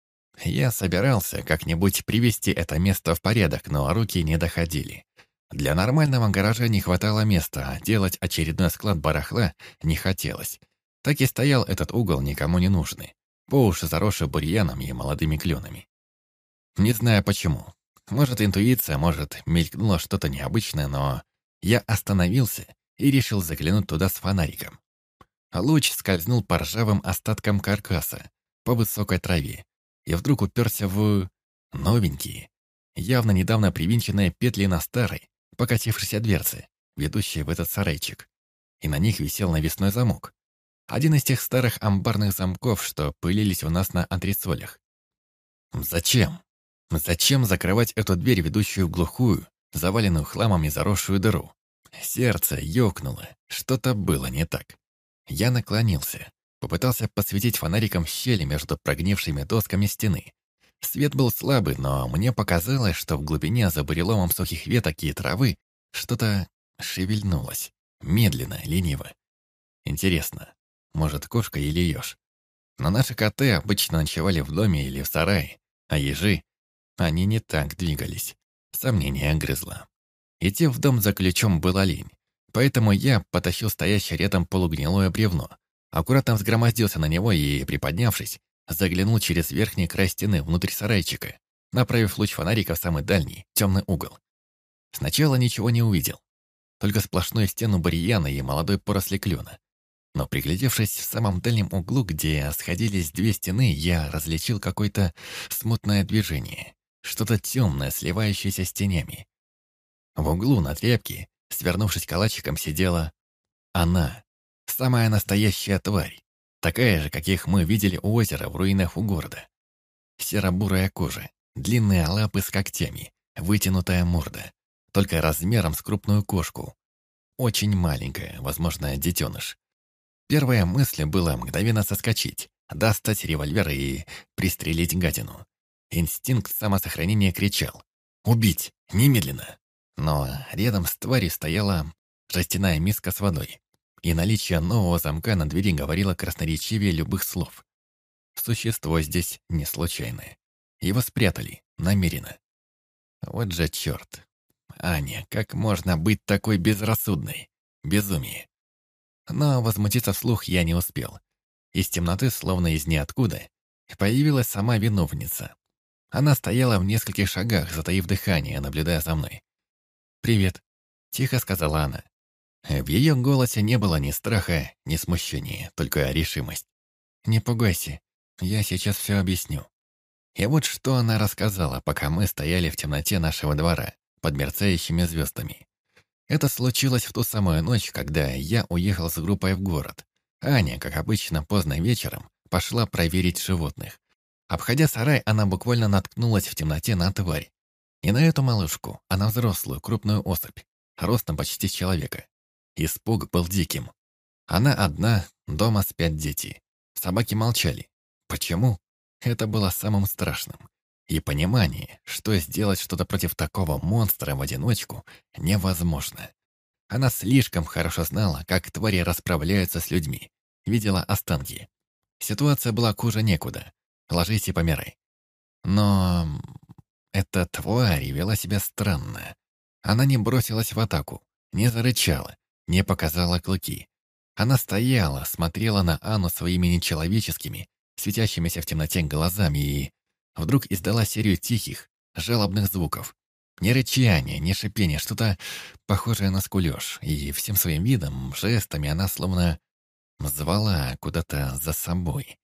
Я собирался как-нибудь привести это место в порядок, но руки не доходили. Для нормального гаража не хватало места, а делать очередной склад барахла не хотелось. Так и стоял этот угол никому не нужный, по уши заросший бурьяном и молодыми кленами. Не знаю почему. Может, интуиция, может, мелькнуло что-то необычное, но я остановился и решил заглянуть туда с фонариком. Луч скользнул по ржавым остаткам каркаса, по высокой траве, и вдруг уперся в... новенькие, явно недавно привинченные петли на старой, покатившейся дверце, ведущей в этот сарайчик. И на них висел навесной замок. Один из тех старых амбарных замков, что пылились у нас на антресолях. Зачем? Зачем закрывать эту дверь, ведущую в глухую, заваленную хламом и заросшую дыру? Сердце ёкнуло, что-то было не так. Я наклонился, Попытался подсветить фонариком щели между прогнившими досками стены. Свет был слабый, но мне показалось, что в глубине за буреломом сухих веток и травы что-то шевельнулось. Медленно, лениво. Интересно, может, кошка или еж? Но наши коты обычно ночевали в доме или в сарае, а ежи, они не так двигались. Сомнение грызло. Идти в дом за ключом было лень, поэтому я потащил стоящее рядом полугнилое бревно, аккуратно взгромоздился на него и, приподнявшись, заглянул через верхний край стены внутрь сарайчика, направив луч фонарика в самый дальний, темный угол. Сначала ничего не увидел, только сплошную стену барьяна и молодой поросли клена. но приглядевшись в самом дальнем углу, где сходились две стены, я различил какое-то смутное движение, что-то темное, сливающееся с тенями. В углу на тряпке, свернувшись калачиком, сидела она, самая настоящая тварь, такая же, каких мы видели у озера в руинах у города. Серо-бурая кожа, длинные лапы с когтями, вытянутая морда, только размером с крупную кошку. Очень маленькая, возможно, детеныш. Первая мысль была мгновенно соскочить, достать револьвер и пристрелить гадину. Инстинкт самосохранения кричал «Убить! Немедленно!» Но рядом с тварью стояла жестяная миска с водой, и наличие нового замка на двери говорило красноречивее любых слов. Существо здесь не случайное. Его спрятали, намеренно. Вот же черт. Аня, как можно быть такой безрассудной? Безумие. Но возмутиться вслух я не успел. Из темноты, словно из ниоткуда, появилась сама виновница. Она стояла в нескольких шагах, затаив дыхание, наблюдая за мной. «Привет», — тихо сказала она. В ее голосе не было ни страха, ни смущения, только решимость. «Не пугайся, я сейчас все объясню». И вот что она рассказала, пока мы стояли в темноте нашего двора, под мерцающими звездами. Это случилось в ту самую ночь, когда я уехал с группой в город. Аня, как обычно, поздно вечером пошла проверить животных. Обходя сарай, она буквально наткнулась в темноте на тварь. И на эту малышку, а на взрослую, крупную особь, ростом почти человека. Испуг был диким. Она одна, дома спят дети. Собаки молчали. Почему? Это было самым страшным. И понимание, что сделать что-то против такого монстра в одиночку, невозможно. Она слишком хорошо знала, как твари расправляются с людьми. Видела останки. Ситуация была хуже некуда. Ложись и помирай. Но эта тварь вела себя странно. Она не бросилась в атаку, не зарычала, не показала клыки. Она стояла, смотрела на Анну своими нечеловеческими, светящимися в темноте глазами и вдруг издала серию тихих, жалобных звуков. Ни рычание, ни шипение, что-то похожее на скулёж, и всем своим видом, жестами она словно звала куда-то за собой.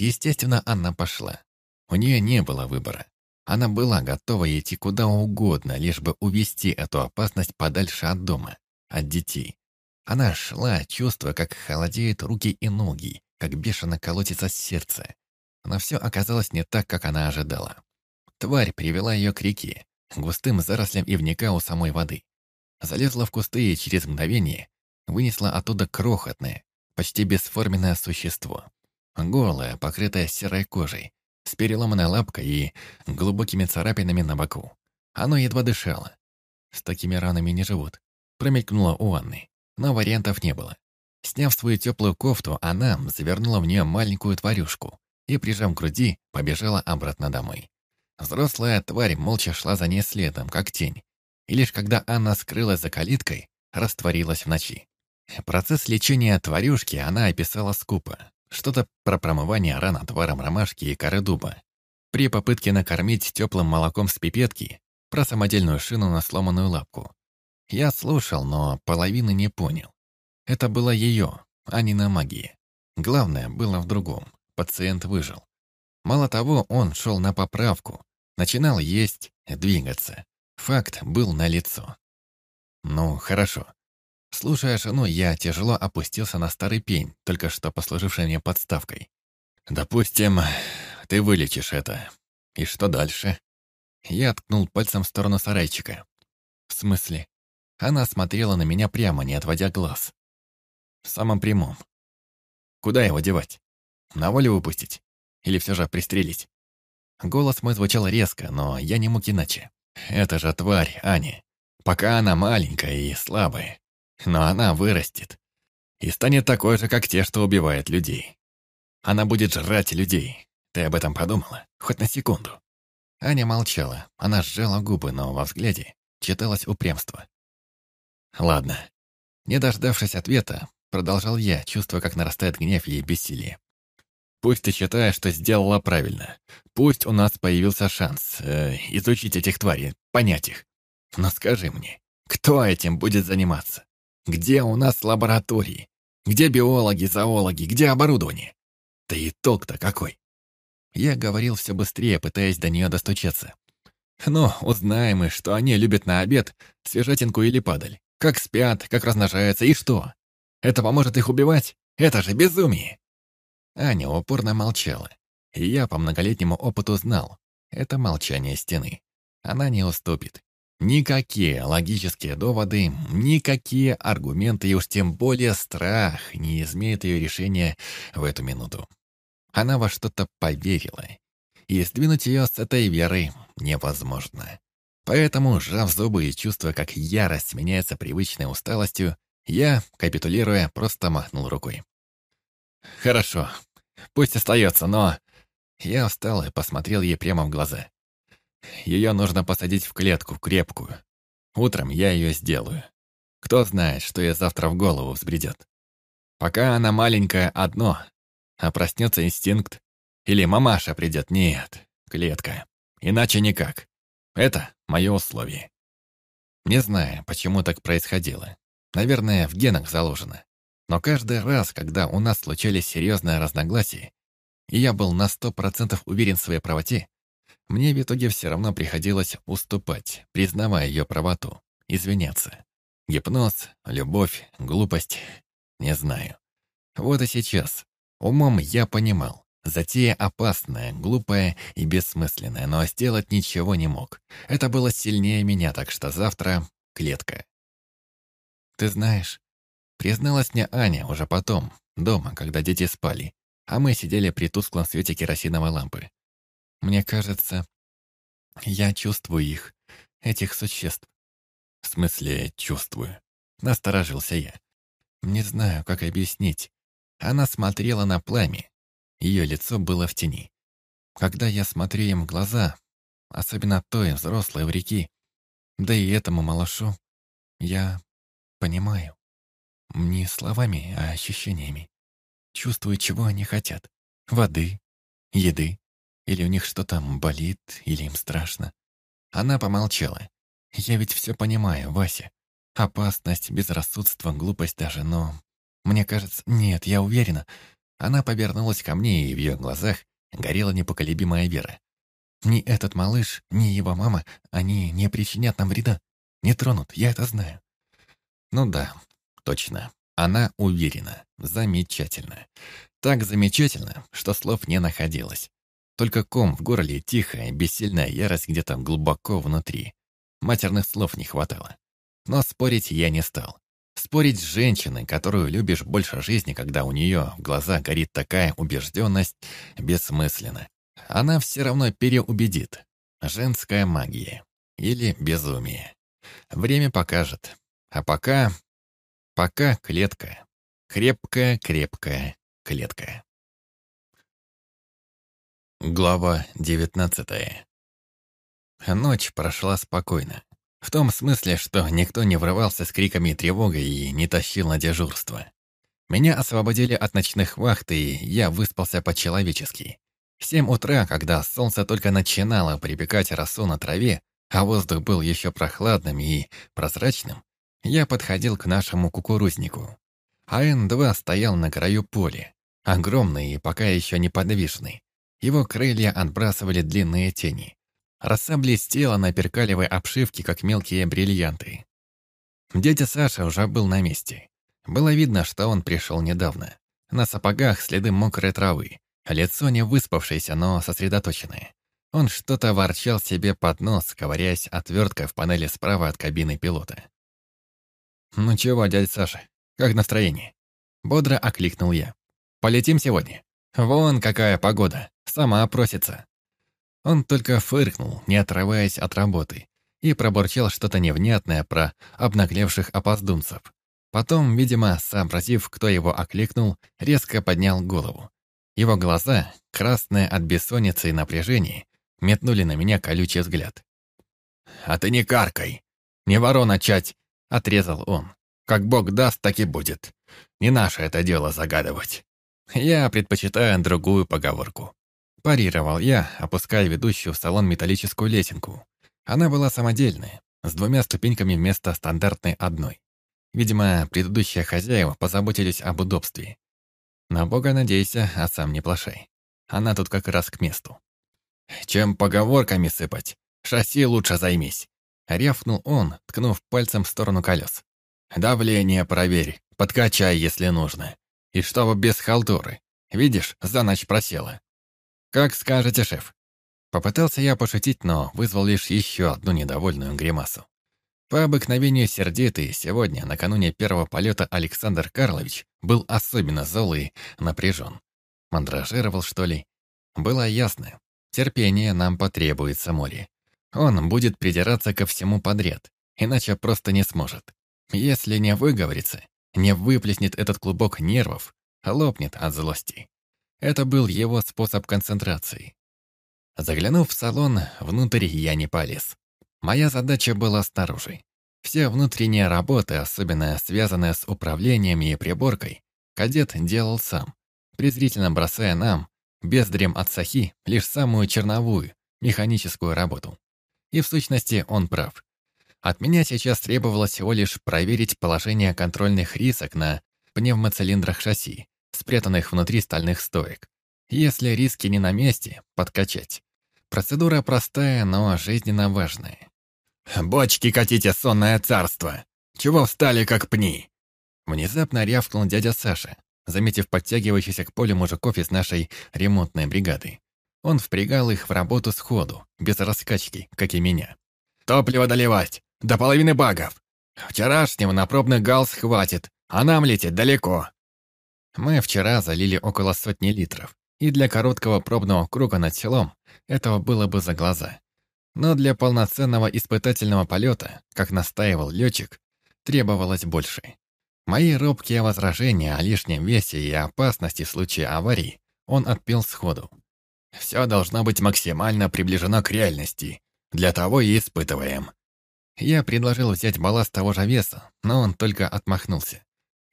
Естественно, Анна пошла. У нее не было выбора. Она была готова идти куда угодно, лишь бы увести эту опасность подальше от дома, от детей. Она шла, чувствуя, как холодеют руки и ноги, как бешено колотится сердце. Но все оказалось не так, как она ожидала. Тварь привела ее к реке, густым зарослям ивника у самой воды. Залезла в кусты и через мгновение вынесла оттуда крохотное, почти бесформенное существо. Голое, покрытое серой кожей, с переломанной лапкой и глубокими царапинами на боку. Оно едва дышало. С такими ранами не живут. Промелькнула у Анны, но вариантов не было. Сняв свою теплую кофту, она завернула в нее маленькую тварюшку и, прижав к груди, побежала обратно домой. Взрослая тварь молча шла за ней следом, как тень, и лишь когда Анна скрылась за калиткой, растворилась в ночи. Процесс лечения тварюшки она описала скупо. Что-то про промывание ран отваром ромашки и коры дуба. При попытке накормить теплым молоком с пипетки, про самодельную шину на сломанную лапку. Я слушал, но половины не понял. Это было ее, а не на магии. Главное было в другом пациент выжил. Мало того, он шел на поправку, начинал есть, двигаться. Факт был налицо. Ну, хорошо. Слушая жену, я тяжело опустился на старый пень, только что послуживший мне подставкой. Допустим, ты вылечишь это. И что дальше? Я ткнул пальцем в сторону сарайчика. В смысле? Она смотрела на меня прямо, не отводя глаз. В самом прямом. Куда его девать? На волю выпустить? Или все же пристрелить? Голос мой звучал резко, но я не мог иначе. Это же тварь, Аня. Пока она маленькая и слабая. Но она вырастет. И станет такой же, как те, что убивают людей. Она будет жрать людей. Ты об этом подумала? Хоть на секунду. Аня молчала. Она сжала губы, но во взгляде читалось упрямство. Ладно. Не дождавшись ответа, продолжал я, чувствуя, как нарастает гнев и бессилие. Пусть ты считаешь, что сделала правильно. Пусть у нас появился шанс э, изучить этих тварей, понять их. Но скажи мне, кто этим будет заниматься? Где у нас лаборатории? Где биологи, зоологи, где оборудование? Да и толк-то какой? Я говорил все быстрее, пытаясь до нее достучаться. Ну, узнаем мы, что они любят на обед свежатинку или падаль. Как спят, как размножаются и что? Это поможет их убивать? Это же безумие!» Аня упорно молчала, и я по многолетнему опыту знал, это молчание стены. Она не уступит. Никакие логические доводы, никакие аргументы и уж тем более страх не изменят ее решения в эту минуту. Она во что-то поверила, и сдвинуть ее с этой верой невозможно. Поэтому, сжав зубы и чувствуя, как ярость меняется привычной усталостью, я, капитулируя, просто махнул рукой. «Хорошо, пусть остается, но...» Я встал и посмотрел ей прямо в глаза. Ее нужно посадить в клетку, крепкую. Утром я ее сделаю. Кто знает, что ей завтра в голову взбредет. Пока она маленькая, одно, а проснется инстинкт. Или мамаша придет, нет, клетка. Иначе никак. Это мое условие. Не знаю, почему так происходило. Наверное, в генах заложено. Но каждый раз, когда у нас случались серьезные разногласия, и я был на сто процентов уверен в своей правоте, мне в итоге все равно приходилось уступать, признавая ее правоту, извиняться. Гипноз, любовь, глупость — не знаю. Вот и сейчас. Умом я понимал. Затея опасная, глупая и бессмысленная, но сделать ничего не мог. Это было сильнее меня, так что завтра — клетка. «Ты знаешь, призналась мне Аня уже потом, дома, когда дети спали, а мы сидели при тусклом свете керосиновой лампы. Мне кажется, я чувствую их, этих существ. В смысле, чувствую. Насторожился я. Не знаю, как объяснить. Она смотрела на пламя. Ее лицо было в тени. Когда я смотрю им в глаза, особенно той взрослой в реки, да и этому малышу, я Понимаю. Не словами, а ощущениями. Чувствую, чего они хотят. Воды, еды. Или у них что-то болит, или им страшно. Она помолчала. Я ведь все понимаю, Вася. Опасность, безрассудство, глупость даже, но... Мне кажется... Нет, я уверена. Она повернулась ко мне, и в ее глазах горела непоколебимая вера. Ни этот малыш, ни его мама, они не причинят нам вреда. Не тронут, я это знаю. Ну да, точно. Она уверена. Замечательно. Так замечательно, что слов не находилось. Только ком в горле, тихая, бессильная ярость где-то глубоко внутри. Матерных слов не хватало. Но спорить я не стал. Спорить с женщиной, которую любишь больше жизни, когда у нее в глазах горит такая убежденность, бессмысленно. Она все равно переубедит. Женская магия. Или безумие. Время покажет. А пока... Пока клетка. Крепкая-крепкая клетка. Глава девятнадцатая. Ночь прошла спокойно. В том смысле, что никто не врывался с криками и тревогой и не тащил на дежурство. Меня освободили от ночных вахт, и я выспался по-человечески. В семь утра, когда солнце только начинало припекать росу на траве, а воздух был еще прохладным и прозрачным, я подходил к нашему кукурузнику. АН-2 стоял на краю поля, огромный и пока еще неподвижный. Его крылья отбрасывали длинные тени. Роса блестела на перкалевой обшивке, как мелкие бриллианты. Дядя Саша уже был на месте. Было видно, что он пришел недавно. На сапогах следы мокрой травы, лицо не выспавшееся, но сосредоточенное. Он что-то ворчал себе под нос, ковыряясь отверткой в панели справа от кабины пилота. «Ну чего, дядя Саша, как настроение?» Бодро окликнул я. «Полетим сегодня? Вон какая погода, сама просится». Он только фыркнул, не отрываясь от работы, и пробурчал что-то невнятное про обнаглевших опоздунцев. Потом, видимо, сообразив, кто его окликнул, резко поднял голову. Его глаза, красные от бессонницы и напряжения, метнули на меня колючий взгляд. «А ты не каркай! Не ворона чать Отрезал он. Как Бог даст, так и будет. Не наше это дело загадывать. Я предпочитаю другую поговорку. Парировал я, опуская ведущую в салон металлическую лесенку. Она была самодельная, с двумя ступеньками вместо стандартной одной. Видимо, предыдущие хозяева позаботились об удобстве. На бога надейся, а сам не плашай. Она тут как раз к месту. «Чем поговорками сыпать? Шасси лучше займись!» Рявкнул он, ткнув пальцем в сторону колес. «Давление проверь, подкачай, если нужно. И чтобы без халтуры. Видишь, за ночь просела». «Как скажете, шеф». Попытался я пошутить, но вызвал лишь еще одну недовольную гримасу. По обыкновению сердитый, сегодня, накануне первого полета, Александр Карлович был особенно зол и напряжен. Мандражировал, что ли? Было ясно. Терпение нам потребуется море. Он будет придираться ко всему подряд, иначе просто не сможет. Если не выговорится, не выплеснет этот клубок нервов, лопнет от злости. Это был его способ концентрации. Заглянув в салон, внутрь я не полез. Моя задача была снаружи. Все внутренние работы, особенно связанные с управлением и приборкой, кадет делал сам, презрительно бросая нам, бездрем от сахи, лишь самую черновую, механическую работу. И в сущности он прав. От меня сейчас требовалось всего лишь проверить положение контрольных рисок на пневмоцилиндрах шасси, спрятанных внутри стальных стоек. Если риски не на месте, подкачать. Процедура простая, но жизненно важная. «Бочки катите, сонное царство! Чего встали, как пни?» Внезапно рявкнул дядя Саша, заметив подтягивающихся к полю мужиков из нашей ремонтной бригады. Он впрягал их в работу сходу, без раскачки, как и меня. «Топливо доливать! До половины багов! Вчерашнего на пробных галс хватит, а нам лететь далеко!» Мы вчера залили около сотни литров, и для короткого пробного круга над селом этого было бы за глаза. Но для полноценного испытательного полета, как настаивал летчик, требовалось больше. Мои робкие возражения о лишнем весе и опасности в случае аварии он отпил сходу. «Все должно быть максимально приближено к реальности. Для того и испытываем». Я предложил взять балласт того же веса, но он только отмахнулся.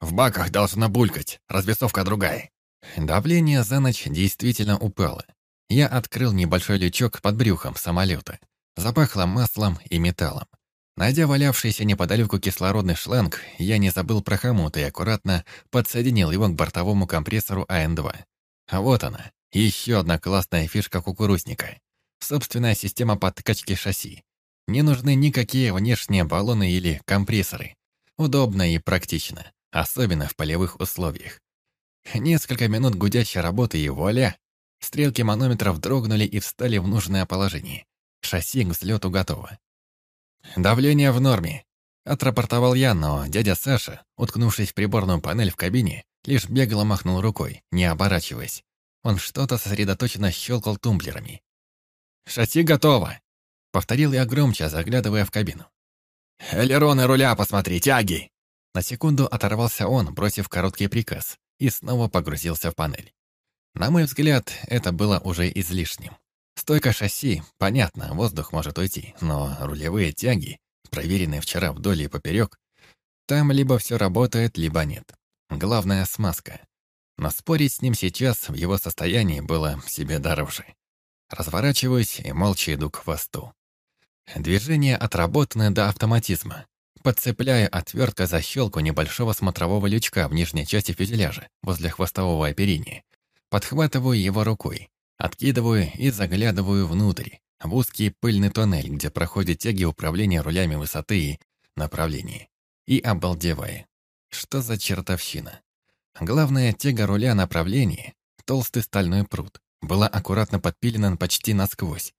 «В баках должна булькать, развесовка другая». Давление за ночь действительно упало. Я открыл небольшой лючок под брюхом самолета. Запахло маслом и металлом. Найдя валявшийся неподалеку кислородный шланг, я не забыл про хомут и аккуратно подсоединил его к бортовому компрессору АН-2. А вот она, еще одна классная фишка кукурузника. Собственная система подкачки шасси. Не нужны никакие внешние баллоны или компрессоры. Удобно и практично, особенно в полевых условиях. Несколько минут гудящей работы и вуаля! Стрелки манометров дрогнули и встали в нужное положение. Шасси к взлету готово. «Давление в норме», — отрапортовал я, но дядя Саша, уткнувшись в приборную панель в кабине, лишь бегло махнул рукой, не оборачиваясь. Он что-то сосредоточенно щелкал тумблерами. «Шасси готово!» — повторил я громче, заглядывая в кабину. «Элероны руля посмотри, тяги!» На секунду оторвался он, бросив короткий приказ, и снова погрузился в панель. На мой взгляд, это было уже излишним. Стойка шасси, понятно, воздух может уйти, но рулевые тяги, проверенные вчера вдоль и поперек, там либо все работает, либо нет. Главное — смазка. Но спорить с ним сейчас в его состоянии было себе дороже. Разворачиваюсь и молча иду к хвосту. Движение отработано до автоматизма. Подцепляю отвертка защелку небольшого смотрового лючка в нижней части фюзеляжа, возле хвостового оперения. Подхватываю его рукой. Откидываю и заглядываю внутрь, в узкий пыльный тоннель, где проходят тяги управления рулями высоты и направлений. И обалдеваю. Что за чертовщина? Главная тяга руля направления, толстый стальной пруд, была аккуратно подпилена почти насквозь.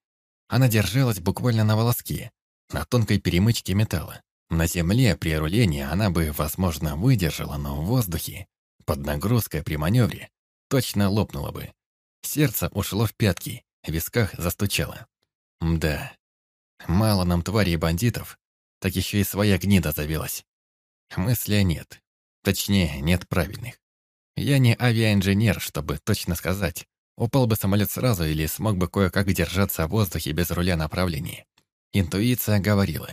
Она держалась буквально на волоске, на тонкой перемычке металла. На земле при рулении она бы, возможно, выдержала, но в воздухе, под нагрузкой при маневре, точно лопнула бы. Сердце ушло в пятки, в висках застучало. Да, мало нам тварей и бандитов, так еще и своя гнида завелась. Мысли нет. Точнее, нет правильных. Я не авиаинженер, чтобы точно сказать, упал бы самолет сразу или смог бы кое-как держаться в воздухе без руля направления. Интуиция говорила.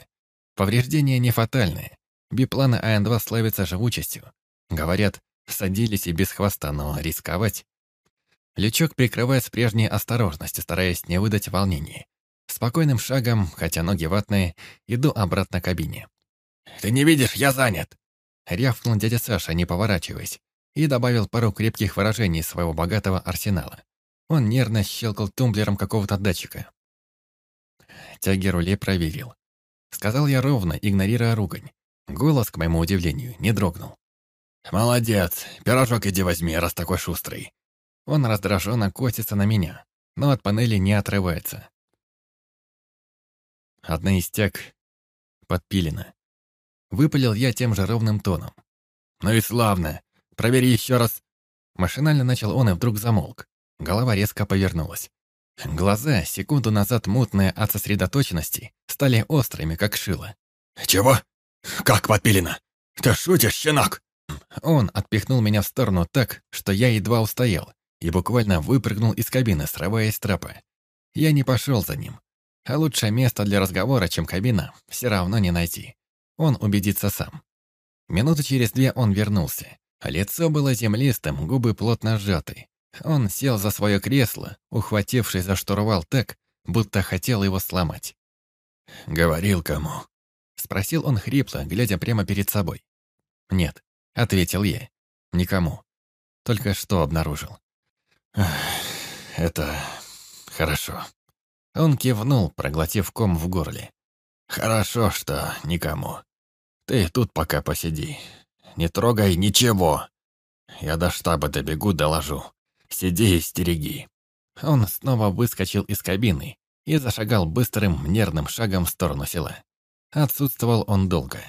Повреждения не фатальные. Бипланы АН-2 славятся живучестью. Говорят, садились и без хвоста, но рисковать Лючок прикрывает с прежней осторожностью, стараясь не выдать волнения. Спокойным шагом, хотя ноги ватные, иду обратно к кабине. «Ты не видишь, я занят!» рявкнул дядя Саша, не поворачиваясь, и добавил пару крепких выражений своего богатого арсенала. Он нервно щелкал тумблером какого-то датчика. Тяги рулей проверил. Сказал я ровно, игнорируя ругань. Голос, к моему удивлению, не дрогнул. «Молодец! Пирожок иди возьми, раз такой шустрый!» Он раздраженно косится на меня, но от панели не отрывается. Одна из тяг подпилена. Выпалил я тем же ровным тоном. «Ну и славно! Провери еще раз!» Машинально начал он и вдруг замолк. Голова резко повернулась. Глаза, секунду назад мутные от сосредоточенности, стали острыми, как шило. «Чего? Как подпилено? Ты шутишь, щенок?» Он отпихнул меня в сторону так, что я едва устоял, и буквально выпрыгнул из кабины, срываясь с трапа. Я не пошел за ним. А лучшее место для разговора, чем кабина, все равно не найти. Он убедится сам. Минуты через две он вернулся. Лицо было землистым, губы плотно сжаты. Он сел за свое кресло, ухватившись за штурвал так, будто хотел его сломать. «Говорил кому?» Спросил он хрипло, глядя прямо перед собой. «Нет», — ответил я. «Никому. Только что обнаружил». «Это хорошо». Он кивнул, проглотив ком в горле. «Хорошо, что никому. Ты тут пока посиди. Не трогай ничего. Я до штаба добегу, доложу. Сиди и стереги». Он снова выскочил из кабины и зашагал быстрым, нервным шагом в сторону села. Отсутствовал он долго.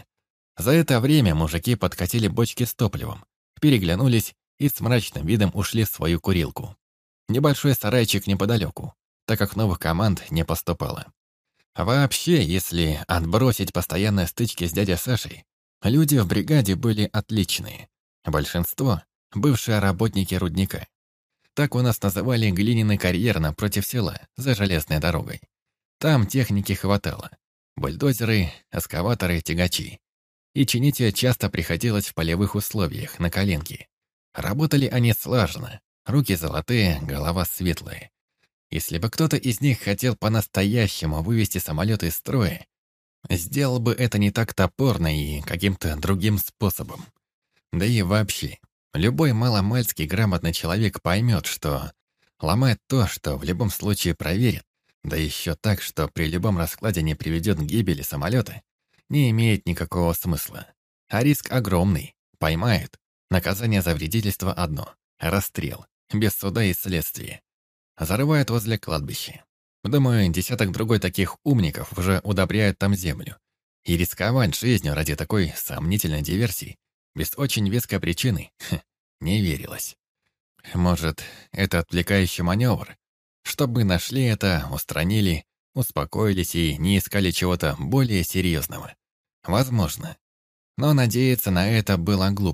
За это время мужики подкатили бочки с топливом, переглянулись и с мрачным видом ушли в свою курилку. Небольшой сарайчик неподалеку, так как новых команд не поступало. Вообще, если отбросить постоянные стычки с дядей Сашей, люди в бригаде были отличные. Большинство — бывшие работники рудника. Так у нас называли глиняный карьер напротив села, за железной дорогой. Там техники хватало. Бульдозеры, эскаваторы, тягачи. И чинить ее часто приходилось в полевых условиях, на коленке. Работали они слаженно. Руки золотые, голова светлая. Если бы кто-то из них хотел по-настоящему вывести самолет из строя, сделал бы это не так топорно и каким-то другим способом. Да и вообще, любой маломальский грамотный человек поймет, что ломать то, что в любом случае проверит, да еще так, что при любом раскладе не приведет к гибели самолета, не имеет никакого смысла. А риск огромный. Поймают. Наказание за вредительство одно — расстрел, без суда и следствия. Зарывают возле кладбища. Думаю, десяток другой таких умников уже удобряют там землю. И рисковать жизнью ради такой сомнительной диверсии без очень веской причины хм, не верилось. Может, это отвлекающий маневр? Чтобы нашли это, устранили, успокоились и не искали чего-то более серьезного. Возможно. Но надеяться на это было глупо.